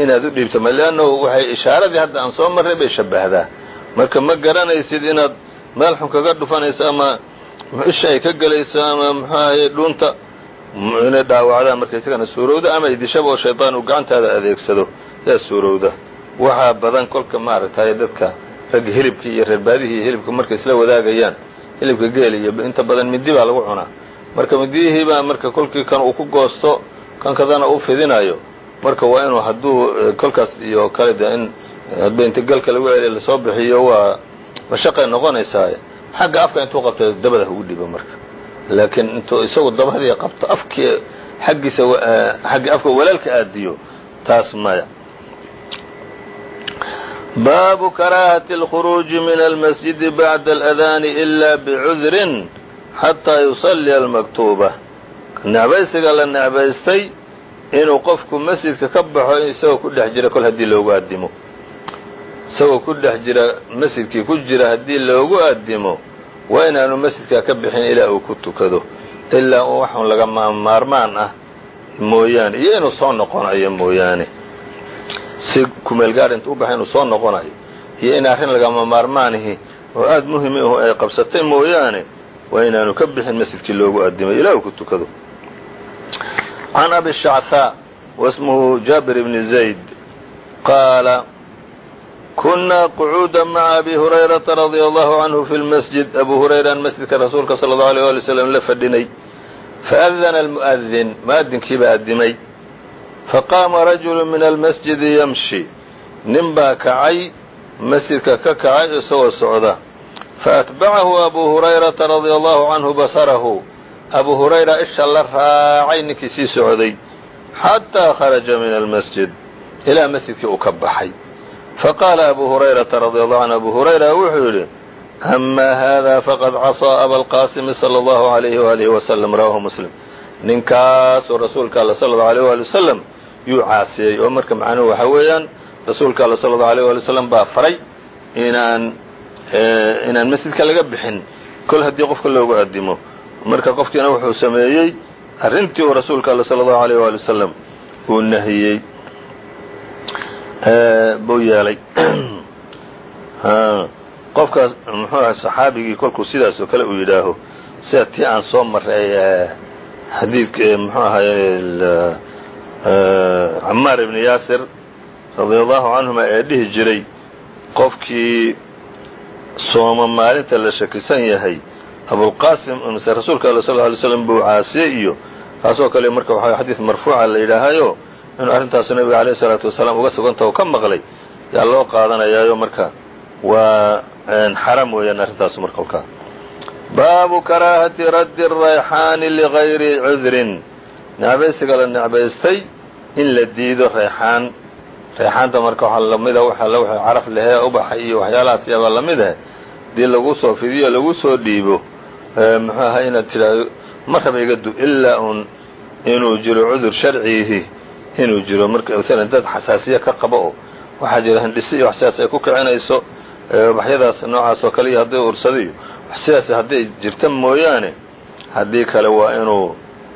inaad u dhiibto leannahu waxay ishaaradii hadda aan soo marray bay shabbahdaa marka ma garanaysid inaad meel xun kaga dhufanayso ama isha ay ka gelayso ama muxuu dhuunta inay dhaawacdaan. Marka isagana suurowda ama idishaba oo shaydaan uu gacantaada adeegsado yaa suurowda. Waxaa badan kolka maaragtay dadka ragga hilibkii iyo reerbaadihii hilibka markay isla wadaagayaan. Hilibka geel iyo inta badan midi baa lagu cunaa. Marka midiyihiibaa marka kolkii kan uu ku goosto kan kadana u fidinayo marka waa inuu hadduu eh, kolkaas iyo kale de in eh, beentegelka lagu celiya la soo bixiyo waa mashaqay noqonaysaaye xagga afka intuu qabta dabada ugu dhiibo marka. Laakiin intuu isagu dabadii qabto afkii xaggiisa eh, xagga afka walaalka aadiyo taas maya. Baabu karaahati اlkhuruuji min almasjidi bacda اladaani ila bicudrin xataa yusalliya almaktuuba. Necbaysiga la necbaystay inuu qofku masjidka ka baxo isagoo ku dhex jira kol haddii loogu addimo. Isagoo ku dhex jira masjidkii ku jira haddii loogu addimo waa inaanu masjidkaa ka bixin ilaa uu ku tukado. Ilaa waxun laga maarmaan ah mooyaane iyo inuu soo noqonayo mooyaane. Si kumeelgaar inta u inuu soo noqonayo iyo in arrin lagama maarmaanihi oo aada muhiim ahu ay qabsatay mooyaane waa inaanu ka bixin masjidkii loogu addimay ilaa uu ku tukado can abi shachaa wasmuhu jaabir bni zayd qaala kunaa qucuuda maca abi hurayrata radia allahu canhu fi lmasjid abu hurayran masjidka rasuulka sala allahu alيyh ali wslam la faadana almu'adin mu'adinkii baa addimay faqaama rajulu min almasjidi yamshi nin baa kacay masjidka ka kacay isagoo socda faatbacahu abu hurayrata radia allahu canhu basarahu abu hurayra isha la raacay ninkii sii socday xataa kharaja min almasjid ilaa masjidkii uu ka baxay. Faqaala abu hurayrata radia allahu canhu abu hurayra wuxuu yidhi ama hada faqad casaa abalqaasimi sala allahu alayhi waalihi wasalam rawahu muslim. Ninkaasoo rasuulka alla sala allahu alayh waali wasalam yuu caasiyey oo marka macnuhu waxa weeyaan rasuulka alla sala allahu alayh waali wasalam baa faray inaan inaan masjidka laga bixin kol haddii qofka loogu addimo marka qofkiina wuxuu sameeyey arrintii uu rasuulka alla sala allahu alayh waali wasalam uu nahiyey. Buu yeelay. Qofkaas muxuu aha saxaabigii kolkuu sidaas oo kale uu yidhaaho sida tii aan soo maray xadiidka muxuu ahaye camaar ibni yaasir radia allahu canhuma ee dhihi jiray qofkii sooma maalinta la shakisan yahay abulqaasim mise rasuulka alla sal ly slam buu caasiyey iyo kaasoo kale marka waxa xadiid marfuuca la yidhaahayo inuu arrintaasu nabiga alayh isalaatu wasalaam uga suganta oo ka maqlay yaa loo qaadanayaayo marka? Waa xaram weeyaan arrintaasu marka kolkaa baabu karaahati raddi rayxaani ligayri cudrin. Necbaysiga la necbaystay in la diido rayxaan. Rayxaanta marka waxaa lamida waxa w caraf lehee ubaxa iyo waxyaalahaas yaabaa la mid ah dii lagu soo fidiyo lagu soo dhiibo muxuu ahaa inaad tidhaahdo ma raba iga du ilaa un inuu jiro cudur sharciihi inuu jiro marka maalan dad xasaasiya ka qaba oo waxaa jira hindhisi iyo wax sidaas ay ku kicinayso ubaxyadaas noocaas oo kale iyo hadday ursadiyo wax sidaas hadday jirta mooyaane haddii kale waa inuu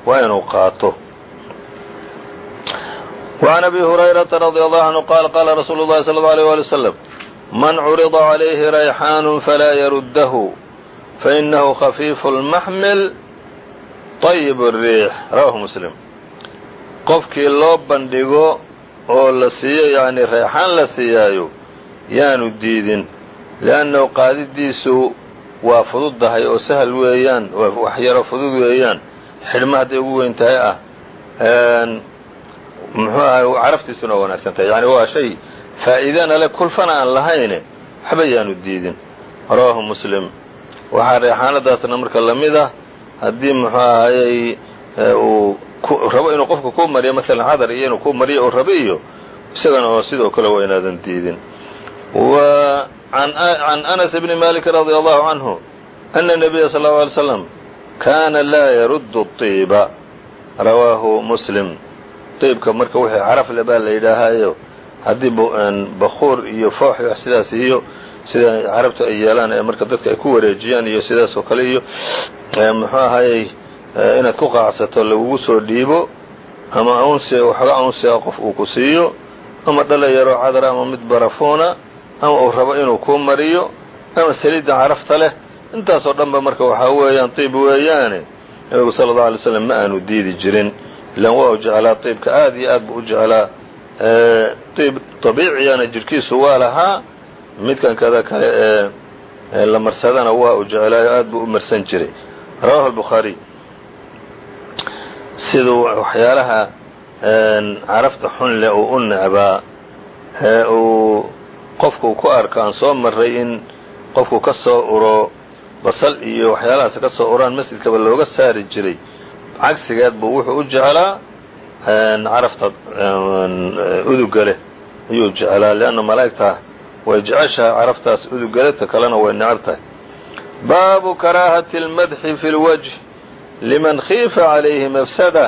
waa inuu qaato وعn أbي هuريرaةa رضي الله عنه qال qاla رsuuل الlahi صلى الله عليه ولي وسلم mن curiضa عaليهi رayxاn flaa yrudh faإنه خفيiف الmaحmل طyب الريح rawaه mسلم qofkii loo bandhigo oo la siiyo yani rayxaan la siiyaayo yaanu diidin لأnnahu qaadidiisu waa fududdahay oo sahل weeyaan wax yaro fudud weeyaan xidhma hadday ugu weyn tahay ah muxuu ahay caraftiisuna waa wanaagsan tahay yani waa shay faa'iidana le kulfana aan lahayne waxba yaanu diidin rawaahu muslim waxaa reexaanadaasna marka la mid ah haddii muxuu ahayey e, uu rabo inuu qofka ku mariyo maalan cadar iyo inuu ku mariyo uu rabo iyo isagana oo sidoo kale waa inaadan diidin. Can anas bni malik radi allahu canhu ana nabiya sal اlau alay slam kaana laa yaruddu طiiba rawaahu muslim. Diibka marka wixii carafle baa la yidhaahaayo haddii bakuur iyo foox sidaas iyo sida carabtu ay yeelaan ee marka dadka ay ku wareejiyaan iyo sidaas oo kale iyo muxuu ahayey inaad ku qaacsato lagugu soo dhiibo ama aunsi waxooga aunsia qof uu ku siiyo ama dhala yaroo cadara ama mid barafuuna ama uu rabo inuu kuu mariyo ama saliidda carafta leh. Intaasoo dhanba marka waxaa weeyaan iib weeyaane nabigu sala allau alay slam ma aanu diidi jirin ilan waa u jeclaa iibka aad iyo aad buu u jeclaa. Iib طabiiciyana jirhkiisu waa lahaa midkan kada kale ee la marsadana waa u jeclaayo aad buu u marsan jiray rawahu الbukhaariي siduu waxyaalaha carafta xun leh uu u necbaa ee uu qofku ku arko aan soo maray in qofku ka soo uro basal iyo waxyaalahaas ka soo uraan masjidkaba looga saari jiray cagsigeed buu wuxuu u jeclaa carafta uduga leh ayuu jeclaa leanna malaa'igta way jeceshahay caraftaas udugaladta kalena way necab tahay baabu karaahati اlmadxi fi اlwajh liman khiifa calayhi mafsada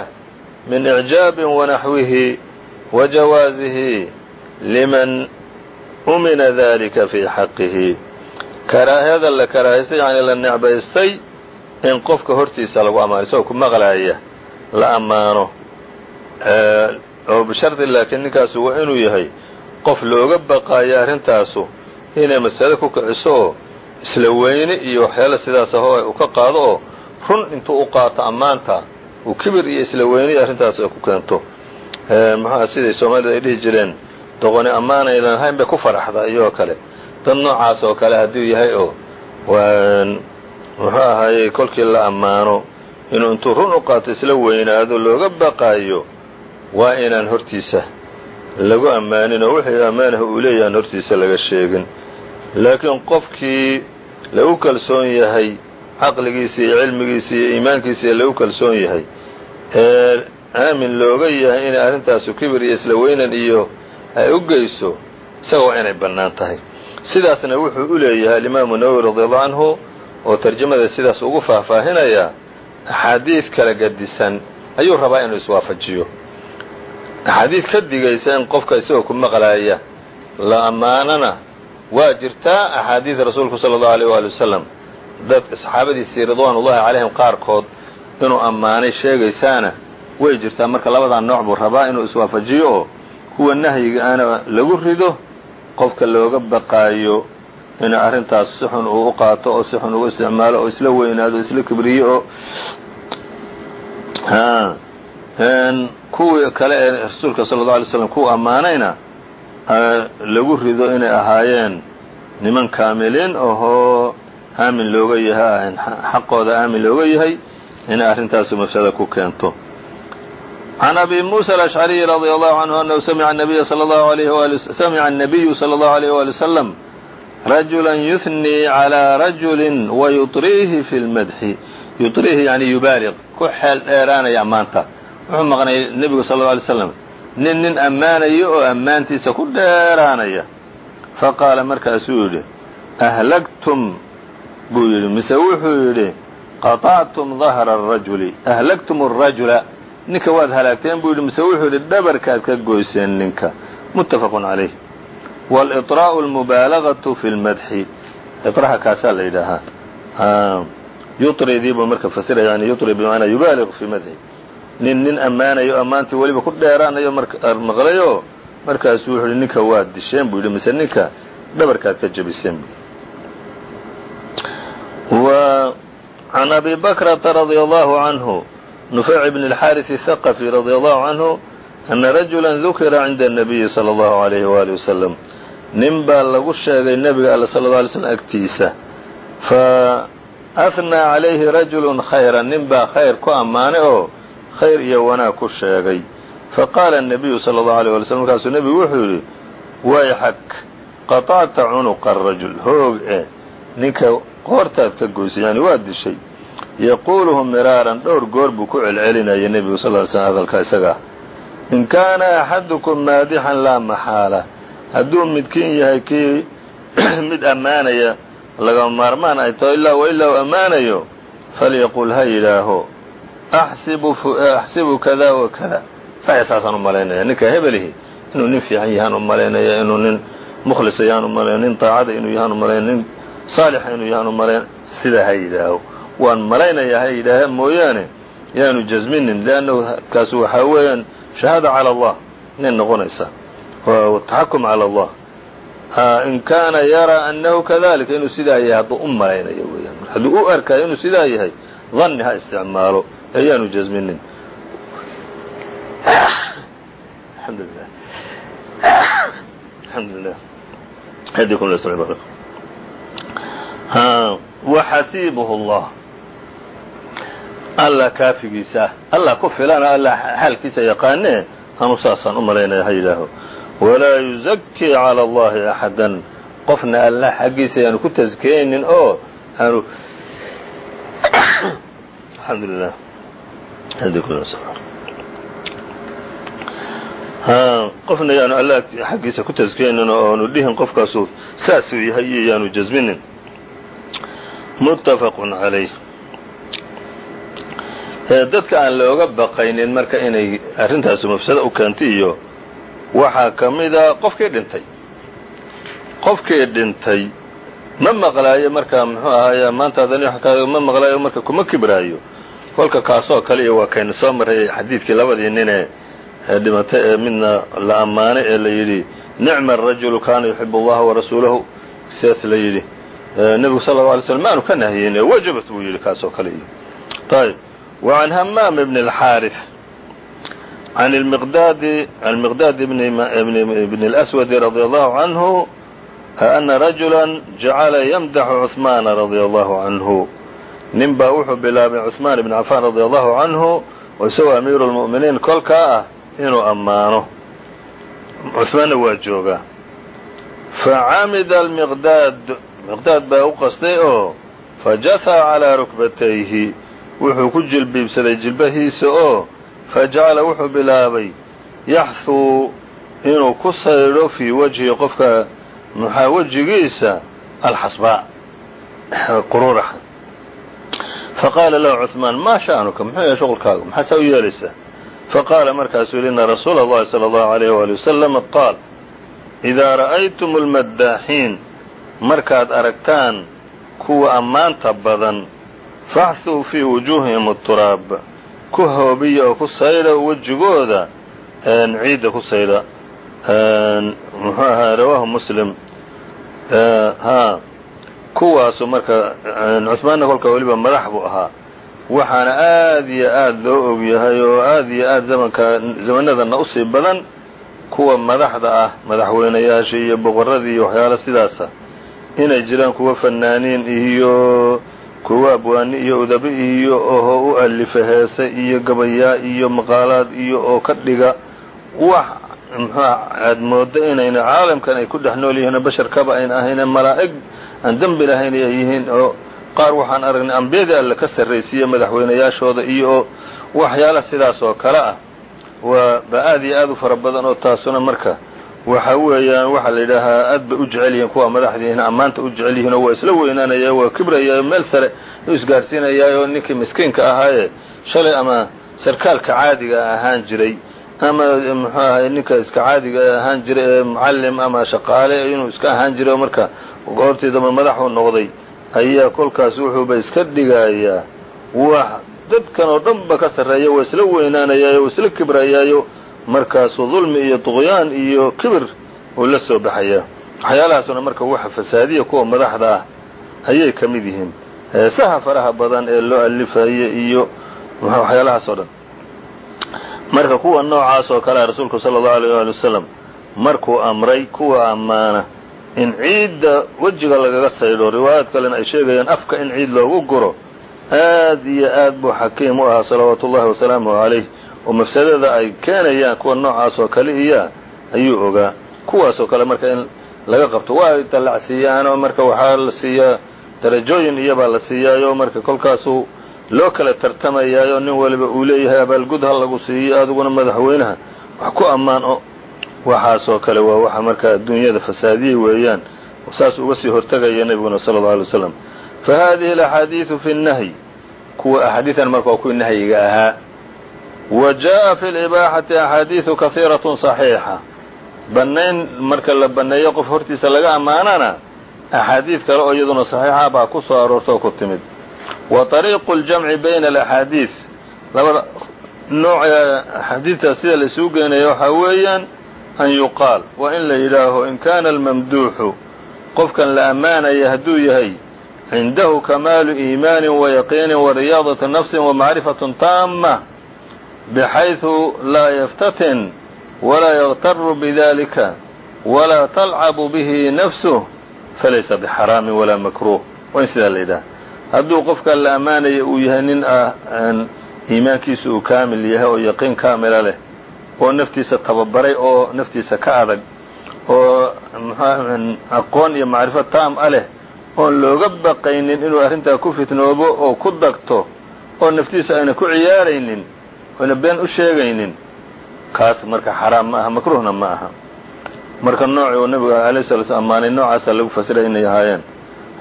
min icjaabin wanaxwihi wa jawaasihi liman umina dalika fii xaqihi karaahiyada la karaahaystay yacnii la necbaystay in qofka hortiisa lagu ammaano isagoo ku maqlaaya la ammaano oo bishardi laakiin ninkaasu waa inuu yahay qof looga baqaayo arrintaasu inay masale ku kiciso oo isla weyne iyo waxyaala sidaas aho u ka qaado oo run intuu u qaato ammaanta uu kibir iyo isla weyniyo arrintaas ay ku keento. Maxaa siday soomaalida ay dhihi jireen doqoni ammaanaydan ahayn bay ku faraxda iyoo kale. Dad noocaas oo kale hadduu yahay oo muxuu ahaayey kolkii la ammaano inuu intuu run u qaato isla weynaado looga baqaayo waa inaan hortiisa lagu ammaanin oo wixii ammaanaha uu leeyahan hortiisa laga sheegin. Laakiin qofkii lagu kalsoon yahay caqligiisa iyo cilmigiisa iyo iimaankiisa lagu kalsoon yahay ee aamin looga yahay inay arrintaasu kibir iyo isla weynan iyo ay u geyso isaga waa inay bannaan tahay. Sidaasna wuxuu u leeyahay alimaamu nawowi radiallahu canhu oo tarjamada sidaas ugu faahfaahinaya axaadiid kala gadisan ayuu rabaa inuu iswaafajiyo axaadiid ka digaysa in qofka isagoo ku maqlaaya la ammaanana waa jirtaa axaadiida rasuulku sala allahu aleyh waali wasalam dad saxaabadiisii ridwaanullahi calayhim qaarkood inuu ammaanay sheegaysaana way jirtaa. Marka labadaa nooc buu rabaa inuu iswaafajiyo oo kuwa nahyiga ana lagu rido qofka looga baqaayo in arrintaas si xun uu u qaato oo si xun ugu isticmaalo oo isla weynaado o isla kibriyo. Oo kuwii kale ee rasuulka sala allau alay slam kuwa ammaanayna lagu rido inay ahaayeen niman kaamiliin ohoo aamin looga yahay xaqooda aamin looga yahay inay arrintaasu mafsada ku keento. Can abi musa alashcariyi radia allahu canhu anahu samica nabiya sala allahu alayhi wali samica annabiyu sala allahu alayh wali wasalam rajula yuhnii calaa rajulin wayuطriihi fi lmadxi yuطriihi yani yubaaliq ku xeel dheeraanaya wuxuu maqnay nebigu sal lla alay slam nin nin ammaanaya oo ammaantiisa ku dheeraanaya faqaala markaasuu yidhi ahlagtum buu yidhi mise wuxuu yidhi qaطactum dahra الrajuli ahlagtum الrajula ninka waad halaagteen buu yidhi mise wuxuu yidhi dhabarkaad ka goyseen ninka muttafaq calayh wاlإطrاء الmubaalagaة fi اlmadxi iطraha kaasaa la yidhaahaa yuطridii buu marka fasiraya yani yuطri bimacnaa yubaaligu fi madxi nin nin ammaanayo ammaantii weliba ku dheeraanayo maqlayo markaasuu wuxu uhi ninka waad disheen buu yidhi mise ninka dhabarkaad ka jebiseen w can abi bakrata radia allahu canhu nufayc bn اlxaariث الثaqفi radia allahu canhu ana rajula dukira cinda الnabiyi salى اllahu عalayh wali wasalam nin baa lagu sheegay nebiga alla sal ه alay slm agtiisa faأhnaa calayhi rajulu khayra nin baa khayr ku ammaanay oo khayr iyo wanaag ku sheegay faqaala الnabiyu salى اllahu alيه wala slm markaasuu nebigu wuxuu yidhi wayxak qaطacta cunuqa الrajul hoog e ninka qoortaad ka goysay yani waa dishay yaquuluhu miraaran dhowr goor buu ku celcelinayay nebigu sal ly slm hadalka isaga in kaana axadukum maadixan laa maxaala hadduu midkiin yahay kii mid ammaanaya laga maarmaan ay taho ilaa wa ilaa u ammaanayo falyaqul ha yidhaaho axsibu kada wa kada. Saaya saasaan u malaynaya ninka hebelihi. Inuu nin fiican yahaan u inuu nin mukhlisa yahaan u nin daacada inuu yahaan u nin saalixa inuu yahaan u sidaa ha yidhaaho waan malaynaya ha yidhaaha mooyaane yaanu jasminin leannahu kaas waxaa weeyaan shahaada cala allah. Inay noqonaysa. Taxakum cala allah. In kaana yaraa annahu kadalika inuu sidaa yahay hadduu u malaynayo weeyaan hadduu u arkayo inuu sidaa yahay danni ha isticmaalo ee yaanu jasminin alxamdulilah alxamdulilah hadikum waxasiibuhu allah alla kaafigiisa allah ku filana alla xaalkiisa yaqaanee anu saasaan u malaynaya ha yidhaaho walaa yuzakii cala allahi axadan qofna alla xaggiisa yaanu ku taskeynin oo aanu alxamdulilah qofna yaanu alla xaggiisa ku taskeynin oo aanu dhihin qofkaasu saasuu yahay iyo yaanu jasminin muttafaqun calayh dadka aan looga baqaynin marka inay arrintaasu mafsado u keento iyo waxaa ka mida qofkii dhintay. Qofkii dhintay ma maqlaayo marka muxuu ahaaye maanta ma maqlaayo marka kuma kibraayo kolka kaasoo kale iyo waa kaynu soo marray xadiidkii labadii ninee dhimatay ee midna la ammaanay ee la yidhi nicma arajulu kaana yuxibu allaha warasuulahu sidaas la yidhi nebigu sal lla alay slm maanu ka nahiyeyne wajabat buu yidhi kaasoo kale iyo ayb وعن همام بن الحارث عن المقداد المقداد بن, بن الأسود رضي الله عنه أن رجلا جعل يمدح عثمان رضي الله عنه nin baa wuxuu bilaabay cusmaan ibn cafaan radia allahu canhu oo isagoo amiiru lmu'miniin kolkaa ah inuu ammaano. Cusmaanna waa joogaa facamida almiqdaad miqdaad baa u qastay oo fajahaa calaa rukbatayhi wuxuu ku jilbiibsaday jilbahiisa oo fajacala wuxuu bilaabay yaxhuu inuu ku saydho fii wajhi qofka maxaa wejigiisa? Alxasbaa qururaxa faqaala lahu cuثmaan maa sha'nuka muxuu yahay shuqulkaaga maxaa saa u yeelaysaa faqaala markaasuu yidhi ina rasuula اllahi salى اllahu عalayh wali wasalam qaal idaa ra'aytum اlmaddaaxiin markaad aragtaan kuwa ammaanta badan faxhuu fii wujuuhihim اturaab ku hoobiya oo ku saydha wejigooda ciidda ku saydha muxuu ahaa rawaahu muslim ha kuwaasu marka cuثmaanna kolka weliba madax buu ahaa. Waxaana aad iyo aad loo og yahay oo aad iyo aad zamanka zamanadana u sii badan kuwa madaxda ah madaxweynayaasha iyo boqorradii iyo waxyaala sidaasa. Inay jiraan kuwa fanaaniin iyo kuwa abwaani iyo udabi iyo oho u alifa heese iyo gabayaa iyo maqaalaad iyo oo ka dhiga. Wax muxua aad moodo inayna caalamkan ay ku dhex nool yihiin basharkaba ayna ahayne malaa'ig aan dembi lahayn ay yihiin oo qaar waxaan aragnay ambiyadii alle ka sarraysiiye madaxweynayaashooda iyo oo waxyaala sidaas oo kale ah. Waa ba aad iyo aad u fara badan oo taasuna marka waxa weeyaan waxaa la yidhaahaa aad bay u jecel yihiin kuwa madaxdiina ammaanta u jecel yihiin oo waa isla weynaanaya waa kibraya meel sare u isgaarsiinayaa oo ninkii miskiinka ahaaye shalay ama sarkaalka caadiga ahaan jiray ama muxuu ahay ninka iska caadiga ahaan jiray ee mucallim ama shaqaale inuu iska ahaan jiray oo marka goortii damba madaxu noqday ayaa kolkaas wuxuuba iska dhigayaa wax dadkan oo dhan ba ka sarreeya waa isla weynaanayaayo waa isla kibrayaayo markaasuu dulmi iyo duqyaan iyo kibir uu la soo baxayaa waxyaalahaasuna marka waxa fasaadiya kuwa madaxda ah ayay ka mid yihiin. Heesaha faraha badan ee loo alifaya iyo waxyaalahaas oo dhan. Marka kuwa noocaas oo kalea rasuulku sala allahu alayh waali wasalam markuu amray kuwa ammaana in ciidda wejiga lagaga saydho riwaayaad kalena ay sheegayaan afka in ciid loogu guro aad iyo aad buu xakiim u ahaa salawaatu ullahi wasalaamuhu calayh oo mafsadada ay keenayaan kuwa noocaas oo kale iya ayuu ogaa. Kuwaasoo kale marka in laga qabto waa ay dallacsiiyaanoo marka waxaa la siiyaa darajooyin iyobaa la siiyaayo marka kolkaasuu loo kala tartamayaayo nin waliba uu leeyahay abaalgud ha lagu siiyo adiguna madaxweynaha. Wax ku ammaan o waxaasoo kale waa waxa marka adduunyada fasaadiyey weeyaan saas uga sii hortegaya nebiguna sala allau alay waslam fa hadihi alaxaadiidu fi nnahyi kuwa axaadiidan marka waa kuwii nahyiga ahaa wa jaaءa fi libaaxati axaadiidu kahiiratun صaxiixa bannayn marka la banneeyo qof hortiisa laga ammaanana axaadiid kale oo iyaduna saxiixa baa ku soo aroorta oo ku timid wa طariiqu اljamci bayna alaxaadiid labada nooc ee axaadiidta sida la isugu geenaya waxaa weeyaan an yuqaal waa in la yidhaaho in kaana almamduuxu qofkan la ammaanaya hadduu yahay cindahu kamaalu iimaanin wayaqiinin wariyaadati nafsin wamacrifatun taama bxayثu laa yaftatin walaa ygtaru bidalika walaa talcabu bihi nafsuh falaysa bixaraamin walaa makruuh. Waa in sidaa la yidhaha hadduu qofkan la ammaanaya uu yahay nin ah iimaankiisu uu kaamil yahay oo yaqiin kaamila leh oo naftiisa tababaray oo naftiisa ka adag oo aqoon iyo macrifo taam a leh oon looga baqaynin inuu arrintaa ku fitnoobo oo ku dagto oo naftiisa ayna ku ciyaaraynin oyna been u sheegaynin kaas marka xaraam ma aha makruhna ma aha. Marka nooci uu nabiga alay sala sl ammaanay noocaasaa lagu fasiray inay ahaayeen.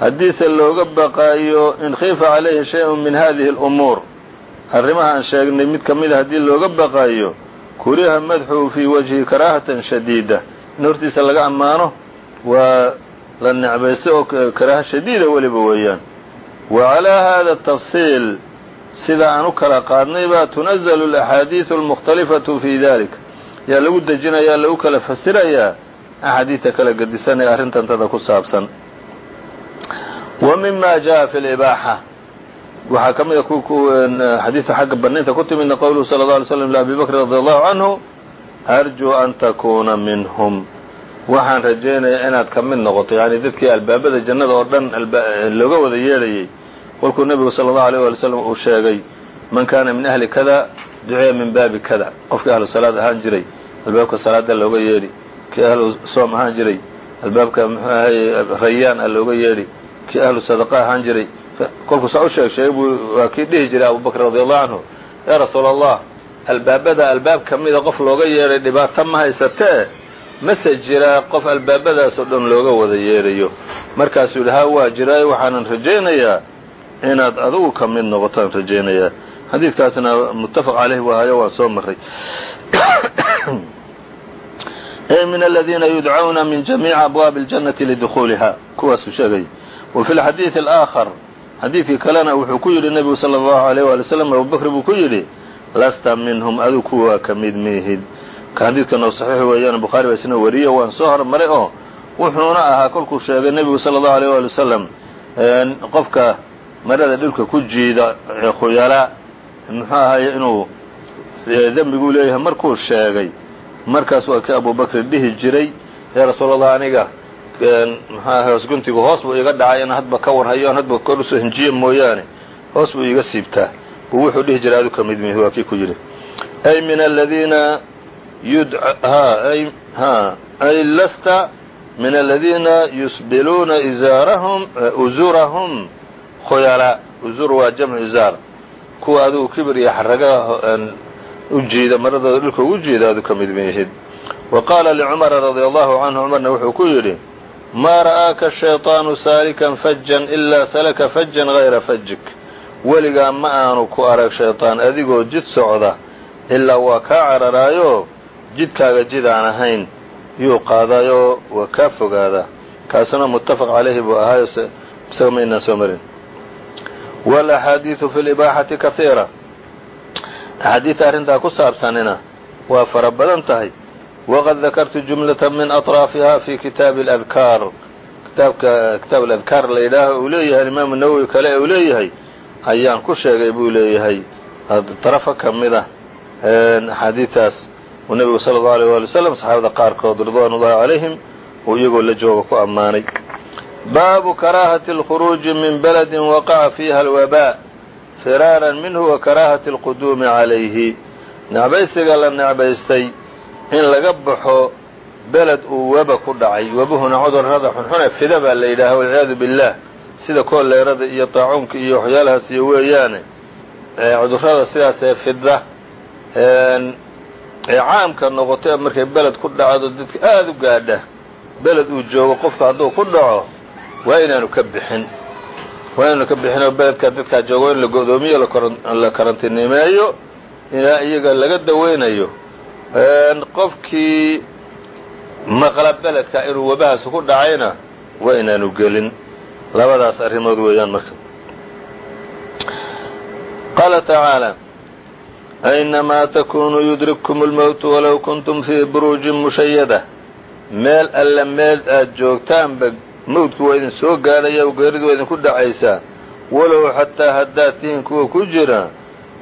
Haddiise looga baqaayo in khiifa calayhi shay-un min hadihi اlumuur arrimaha aan sheegnay mid ka mida haddii looga baqaayo kuriha madxuhu fii wajhi karaahatan shadiida. In hortiisa laga ammaano waa la necbaystay oo karaaha shadiida weliba weeyaan. Wa calaa hada tafsiil sida aan u kala qaadnay baa tunazalu alaxaadiidu almukhtalifatu fii dalik yaa lagu dejinayaa lagu kala fasirayaa axaadiidta kala gedisan ee arrintantada ku saabsan. Wa mima jaa fi libaaxa waxaa ka mid a xadiidta xagga banaynta ku timidna qowluhu sala اlه alay slm labi bakr radi allahu canhu arjuu an takuuna minhum waxaan rajaynayaa inaad ka mid noqoto yani dadkii albaabada jannada oo dhan looga wada yeedhayay kolkuu nebigu sala allahu alيyh wali slam uu sheegay man kaana min ahli kada duciya min baabi kada qofkii ahlu salaad ahaan jiray albaabka salaada looga yeedhi kii ahlu soom ahaan jiray albaabka muxuu ahay rayaan a looga yeedhi kii ahlu sadaqa ahaan jiray kolkuu saa u sheeg sheegay buu waa kii dhihi jiray abubakr radi allahu canhu yaa rasuula allah albaabada albaab ka mida qof looga yeedhay dhibaato ma haysatee? Mase jiraa qof albaabadaas oo dhan looga wada yeedhayo markaasuu yidhi ha waa jiraayo waxaanan rajaynayaa. Inaad adigu ka mid noqotaan rajaynayaa. Xadiidkaasna muttafaq caleyh waayo waan soo maray min aladiina yudcawna min jamiici abwaabi اljannati lidukhuuliha kuwaasuu sheegay. Wa fi lxadiidi alaakhar xadiidkii kalena wuxuu ku yidhi nebigu sala allahu alayh waali wslam abubakr buu ku yidhi lasta minhum adigu kuwaa ka mid miihid. Ka xadiidkan oo saxiix weeyaan bukhaari baa isna wariyo waan soo hormaray oo wuxuuna ahaa kolkuu sheegay nebigu sala allahu alayh waali wasalam qofka marada dhulka ku jiida ee khuyalaa muxuu ahaye inuu dembiguu leeyahay markuu sheegay markaas waa kii abubakr dhihi jiray yaa rasuul allah aniga muxuu ahay hoos hoos buu iga dhacay in hadba ka warhayo an hadba kor u soo hinjiye mooyaane. Hoos buu iiga siibtaa buu wuxuu dhihi jiray adu ka mid waa kii ku yidhi. Ay min aladiina ay lasta min aladiina yusbiluuna izaarahum uzurahum. Khuyalaa uzur waa jamcu izaar. Kuwa adigu kibir iyo xaraga u jiida maradooda dhulka ugu jiida adu ka mid mihid wa qaala licumara radia allahu canhu cumarna wuxuu ku yidhi maa ra'aaka shayطaanu saalikan fajan ilaa salaka fajan hayra fajik weligaa ma aanu ku arag shayطaan adigoo jid socda ilaa waa kaa cararaayo jidkaaga jid aan ahayn yuu qaadayoo waa kaa fogaadaa kaasuna muttafaq calayhi buu ahaayo isaga ma soo marin. Walaxaadiidu fi libaaxati kaiira axaadiidta arrintaa ku saabsanina waa fara badan tahay waqad dakartu jumlata min aطraafiha fi kitaabi اladkaar kitaabka kitaab aladkaar la yidhaaho uu leeyahay alimaamu nawowi kale ee uu leeyahay ayaan ku sheegay buu leeyahay darafo ka mid ah axaadiidtaas uu nebigu sala allahu alيyh wali wslam saxaabada qaarkood ridwan ullahi calayhim uu iyagoo la jooga ku ammaanay baabu karaahati اlkhuruuji min baladi waqaca fiiha alwabaa firaaran minhu wa karaahati اlquduumi calayhi necbaysiga la necbaystay in laga baxo beled uu weba ku dhacay webuhuna cudurrada xunxune fida baa la yidhaaha walciyaadu billaah. Sida kooleerada iyo taacuunka iyo waxyaalahaas iyo weeyaane cudurrada sidaas ee fida ee caamka noqoto markay beled ku dhacdo dadka aada u gaadha. Beled uu joogo qofka hadduu ku dhaco waa inaanu ka bixin. Waa inaanu ka bixinoo beledkaa dadkaa joogo in la go'doomiyo la karantinimeeyo ilaa iyaga laga daweynayo qofkii maqla beledka inuu webahaas ku dhacayna waa inaanu gelin. Labadaas arrimood weeyaan marka. Qaala tacaalى aynamaa takunuu yudrikkum اlmowtu walow kuntum fii buruujin mushayada meel alle meel aad joogtaanba mowdku waa idin soo gaadhaya geeridu waa idinku dhacaysaa. Walow xataa haddaad tihiin kuwa ku jira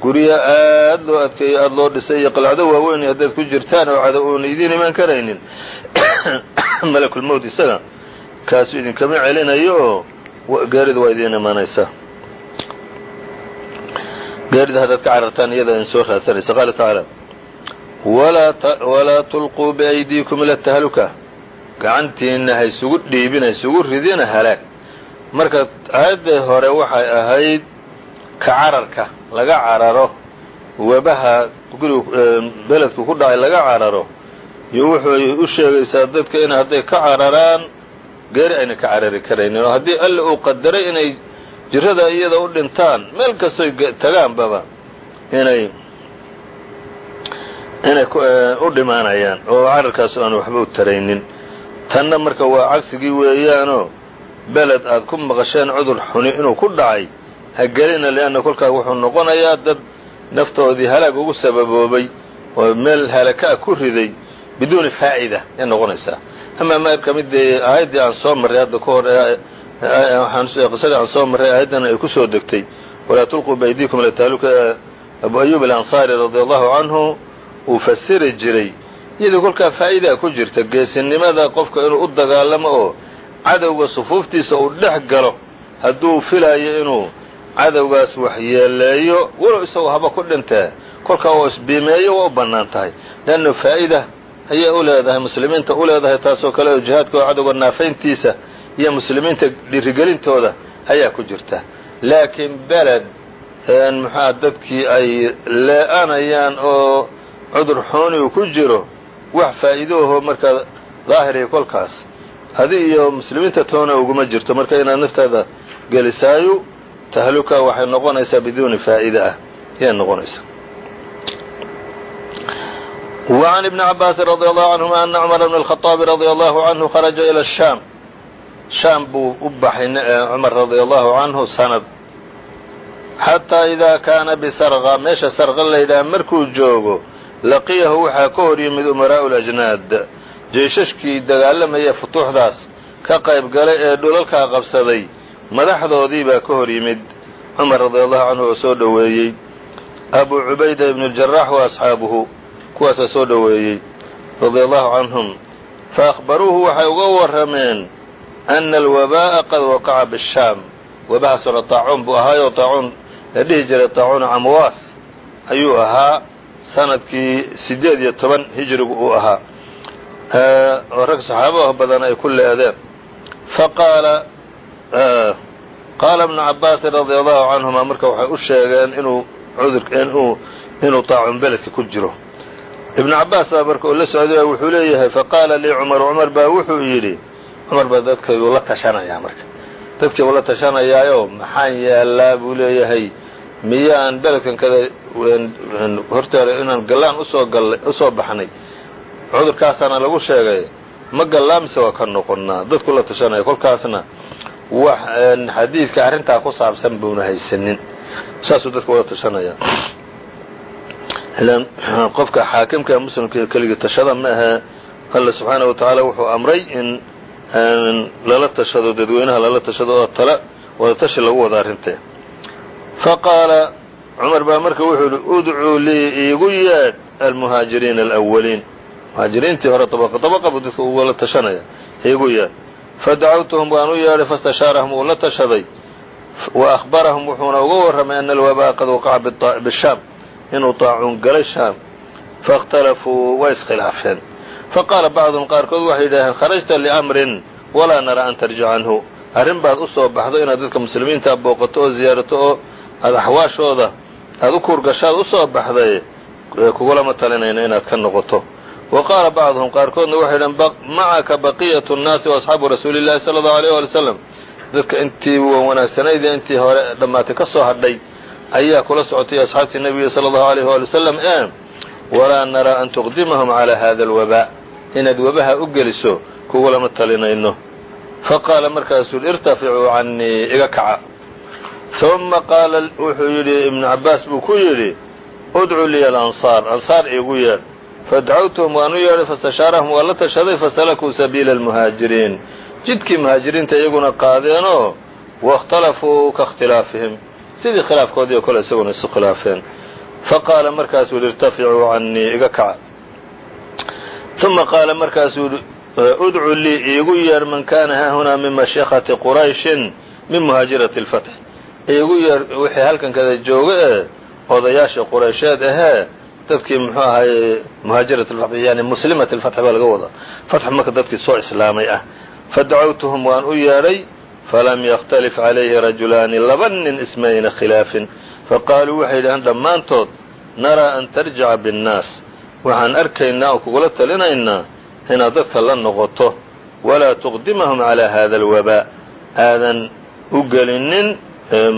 guryo aad loo adkeeyo aada loo dhisay iyo qalcdo waaweyn haddaad ku jirtaan oo cada oona idiin iman karaynin. Malakulmowt isaga kaasu idinkama celinayo oo geeridu waa idiin imanaysaa geerida haddaad ka carartaan iyada idin soo raadsanaysa. Qaala tacaala walaa tulquu biaydiikum ila tahluka. Gacantiinna ha isugu dhiibin ha isugu ridina halaag marka aayadday hore waxay ahayd ka cararka laga cararo webaha gurigu beledku ku dhacay laga cararo iyo wuxuu u sheegaysaa dadka in hadday ka cararaan geeri ayna ka carari karaynin oo haddii alle uu qadaray inay jirada iyada u dhintaan meel kastoy tagaanbaba inay inay u dhimaanayaan oo cararkaas aan waxba u taraynin. Tanna marka waa cagsigii weeyaanoo beled aad ku maqasheen cudur xuni inuu ku dhacay ha gelina lianna kolkaa wuxuu noqonayaa dad naftoodii halaag ugu sababoobay oo meel halaka ku riday biduuni faa'ida ay noqonaysaa. Amaa marka midee aayaddii aan soo marray hadda ka hor qisadii aan soo marray aayaddana ay ku soo degtay. Walaa tulquu baydiikum ila tahluka abu ayuub alansaari radia allahu canhu uu fasiri jiray iyadoo kolkaa faa'idaa ku jirta geesinimada qofka inuu u dagaalamo oo cadowga sufuuftiisa uu dhex galo hadduu filayo inuu cadowgaas waxyeeleeyo walow isagoo haba ku dhintee kolkaa oo isbiimeeyo waa u bannaan tahay. Leanna faa'ida ayay u leedahay muslimiinta u leedahay taasoo kale oo jihaadka oo cadowga naafayntiisa iyo muslimiinta dhiirigelintooda ayaa ku jirta. Laakiin beled muxua dadkii ay lee-anayaan oo cudur xooni uu ku jiro wax faa'iidoaho markaa daahiriya kolkaas. Adi iyo muslimiinta toona uguma jirto marka inaad naftaada gelisaayu tahluka waxay noqonaysaa biduuni faa'ida ah ayay noqonaysaa وعن ابن عباس رضي الله عنهma أن cمر بن الخطاب رضي الله عنه خرجa إلى الشhام شham buu u baxay cmر رضي الله عنه sند xatىa إida kaana bsrقa meesha srqa laydhaha markuu joogo laqiyahu waxaa ka hor yimid umaraaءu الأجناad jeeshashkii dagaalamaya futuuxdaas ka qayb galay ee dhulalkaa qabsaday madaxdoodii baa ka hor yimid cumar radi allahu canhu oo soo dhoweeyey. Abu cubayda ibn اljarax wa asxaabuhu kuwaasaa soo dhoweeyey radia allahu canhum faahbaruuhu waxay uga warrameen ana alwabaa'a qad waqaca bishaam. Wabahaasuna taacuun buu ahaayoo taacuun la dhihi jiray taacuuna camwaas ayuu ahaa sannadkii siddeed iyo toban hijrigu uu ahaa. Oo rag saxaabah badan ay ku leedeen. Faqaala qaala ibnu cabaasin radia allahu canhuma marka waxay u sheegeen inuu cudurkinuu inuu taacun beledka ku jiro. Ibnu cabaas baa marka uu la socday wuxuu leeyahay faqaala lii cumar cumar baa wuxuu yidhi cumar baa dadkaybuu la tashanayaa marka. Dadkii buu la tashanayaayo maxaan yaallaa? buu leeyahay. Miyaan beledkan kada horteeda inaan gallaan u soo gallay u soo baxnay. Cudurkaasaana lagu sheegay. Ma gallaa mise waa ka noqonnaa? Dadku la tashanaya kolkaasna wax xadiidka arrintaa ku saabsan buuna haysanin. Saasuu dadka ula tashanaya ilan qofka xaakimka muslimka keligii tashada ma ahe alla subxaanaه wa tacaala wuxuu amray in lala tashado dadweynaha lala tashado oo tala wada tashi lagu wada arrintee faqaala cumar baa marka wuxuu yihi udcuu lii iigu yeedh almuhaajiriina alأwaliin muhaajiriintii hore dabqa dabqa buu dadka ugula tashanaya iigu yeedh fadacawtuhum waan u yeedhay fastashaarahum uu la tashaday wa ahbarahum wuxuuna uga warramay ana alwabaa qad waqaca bishaam inuu taacuun galay shaam faاkhtalafuu way iskhilaafeen faqaala bacduhum qaarkood waxay yidhaaheen kharajta liamrin walaa nara an tarjic canhu arrin baad u soo baxdo inaad dadka muslimiinta booqato oo ziyaarato oo aada axwaashooda aada u kuurgashaad u soo baxday kugulama talinayna inaad ka noqoto wa qaala bacduhum qaarkoodna waxay yidhaheen macaka baqiyatu nnaasi waasxaabu rasuuli llahi sala allahu aleyh waali wslam dadka intii wanaagsanaydee intii hore dhammaatay ka soo hadhay ayaa kula socotay asxaabtii nebiga sala allahu aleyh waali wasalam ee walaa naraa an tuqdimahum calaa hada alwabaa. Inaad wabaha u geliso kugulama talinayno. Faqaala markaasuu irtaficuu canii iga kaca. Uma qaala wuxuu yidhi ibnu cabaas buu ku yidhi udcu liya alansaar ansaar iigu yeedh fadacawtuhum waan u yeedhay fastashaarahum waa la tashaday fasalakuu sabiila almuhaajiriin jidkii muhaajiriinta iyaguna qaadeenoo waاkhtalafuu ka khtilaafihim sidii khilaafkoodii oo kale isaguna isu khilaafeen faqaala markaasuu yidhi irtaficuu canii iga kaca uma qaala markaasuu udcu lii iigu yeer man kaana haahunaa min mashiikhati qurayshin min muhaajirati اlfatx iigu yeer wixii halkankada jooga ee odayaashii quraysheed ahee dadkii muxuu ahaye muhaajirat yani muslimat اlfatx baa laga wadaa. Fatx marka dadkii soo islaamay ah. Fadacawtuhum waan u yeedhay falam yakhtalif calayhi rajulaani laba nin ismayna khilaafin. Faqaaluu waxay yidhaheen dhammaantood naraa an tarjica biاnnaas waxaan arkaynaa oo kugula talinaynaa inaad dadka la noqoto. Walaa tuqdimahum calaa hada alwabaa. Aadan u gelinin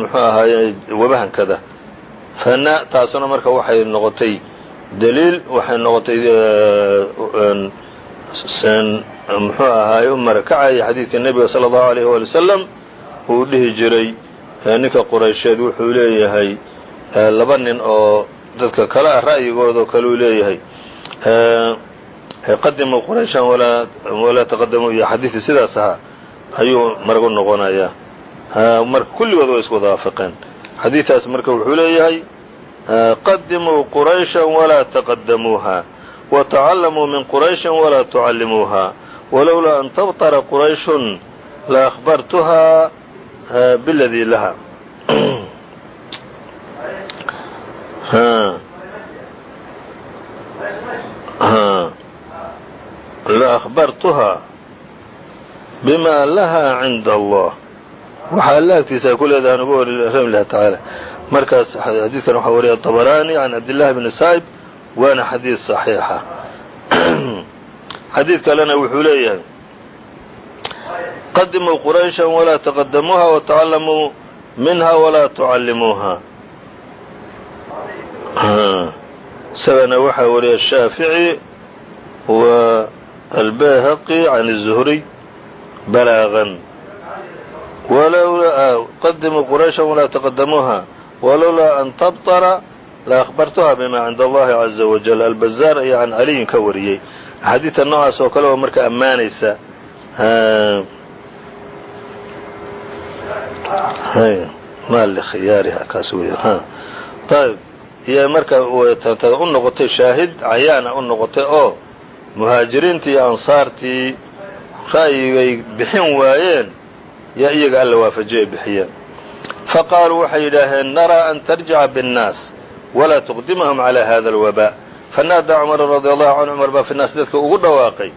muxuu ahaaye wabahankada. Fana taasuna marka waxay noqotay daliil waxay noqotay muxuu ahaaye u marakacaya xadiidka nebiga sala allahu alayh waali wasalam uu dhihi jiray ninka quraysheed wuxuu leeyahay laba nin oo dadka kale ah ra'yigooda oo kale uu leeyahay. Qadimuu qurayshan walaa taqadamuu iyo xadiidkii sidaas ahaa ayuu maragu noqonayaa. Marka kulligood way isku wada waafaqeen xadiidkaas marka wuxuu leeyahay qadimuu qurayshan walaa taqadamuuha watacallamuu min qurayshin walaa tucallimuuha walowlaa an tabtara qurayshun la akhbartuhaa biladii laha laأhbartuha bima laha cinda allah waxa alla agtiisa ay ku leedahay an uga warrami laha tacaala markaas xadiidkan waxaa wariya طabarani can cabdillahi bni saa'ib waana xadiid صaxiixa xadiid kalena wuxuu leeyahay qadimuu quraysha walaa taqadamuuha watacallamuu minha walaa tucallimuuha isagana waxaa wariya shaafici wa albayhaqi can الzuhriy balaagan qadimuu quraysha walaa taqadamuuha walowlaa an tabطra la akhbartuha bima cinda allahi caza wajal albazaar ayaa can caliyin ka wariyey axaadiidta noocaas oo kale oo marka ammaanaysa ayb iyo marka u noqotay shaahid cayaana u noqotay oo muhaajiriintii iyo ansaartii ra'yigay bixin waayeen yaa iyaga alla waafajiyay bixiyeen faqaaluu waxay yidhaaheen naraa an tarjica biاnnaas walaa tuqdimahum calaa hada alwaba fanaada cumar radi allahu canhu cumar baa fi naas dadka ugu dhawaaqay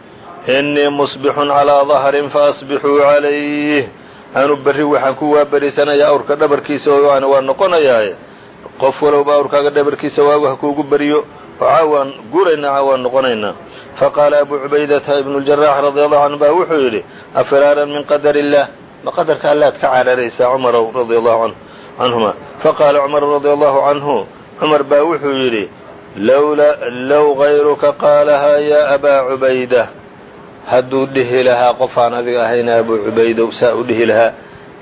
inii musbixun calaa dahrin faasbixuu calayh anu berri waxaan ku waaberiysanayaa awrka dhabarkiisa oo waa noqonayaaye qof walowba awrkaaga dhabarkiisa waagu ha kuugu beriyo oo caawaan guuraynaa caawaan noqonaynaa faqaala abu cubaydata ibnu اljarax radi allahu canhu baa wuxuu yidhi afiraaran min qadari illah ma qadarka allaad ka cararaysaa cumarow radi allahu canhuma faqaala cumar radi allahu canhu cumar baa wuxuu yidhi low gayruka qaalahaa yaa abaa cubayda. Hadduu dhihi lahaa qofaan adiga ahayna abu cubaydow saa u dhihi lahaa.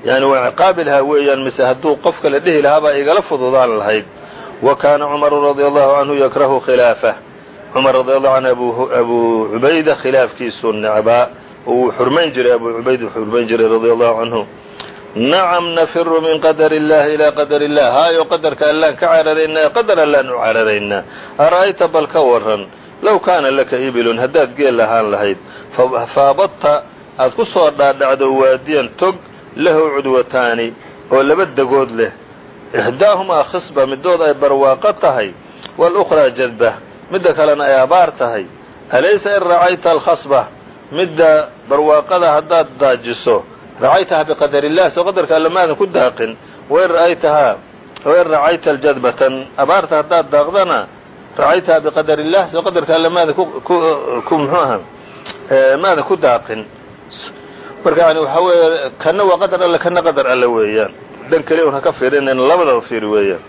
Yani waa ciqaabi lahaa weeyaan mise hadduu qof kale dhihi lahaa baa igala fududaan lahayd. Wa kaana cumaru radi allahu canhu yakrahu khilaafah cumar radi allahu canhu abu cubayda khilaafkiisuu necbaa uu xurmayn jiray abu cubayd uu xurmayn jiray radi allahu canhu nacam nafiru min qadar illahi ilaa qadar illah haayo qadarka allaan ka cararaynaa qadar allaan u cararaynaa ara'ayta bal ka waran low kaana laka ibilun haddaad geel lahaan lahayd faabadta aad ku soo dhaadhacdo waadiyan tog lahu cudwataani oo laba degood leh. Ixdaahumaa khisba midood ay barwaaqo tahay walukhraa jadba midda kalena ay abaar tahay. Alaysa in racayta alkhasba midda barwaaqada haddaad daajiso racaytaha biqadar illah soo qadarka alla maadan ku daaqin wain ra'aytahaa wain racayta aljadbatan abaarta haddaad daaqdana racaytaha biqadar illah soo qadarka alla maadan ku muxuu aha maadan ku daaqin. Marka yani waxaa weeye kana waa qadar alle kana qadar alle weeyaan. Dhan keliya un ha ka fiirinayn labadaba fiiri weeyaan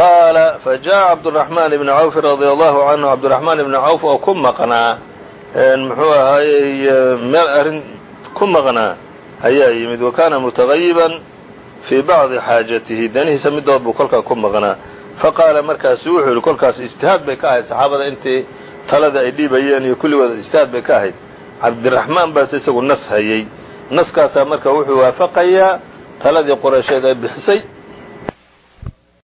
qaala fajaءa cabdالرaحman ibn cawf radي allahu canhu cabdالرaحmaan ibn cawf oo ku maqnaa muxuu ahaayey meel arrin ku maqnaa ayaa yimid wa kaana mutagayiban fii bacdi xaajatihi danihiisa midood buu kolkaa ku maqnaa faqaala markaasu wuxuu yihi kolkaas ijtihaad bay ka ahayd saxaabada intii talada ay dhiibayeen iyo kulligooda ijtihaad bay ka ahayd cabdiraxmaan baase isagu nas hayey naskaasaa marka wuxuu waafaqayaa taladii qoraysheed ay bixisay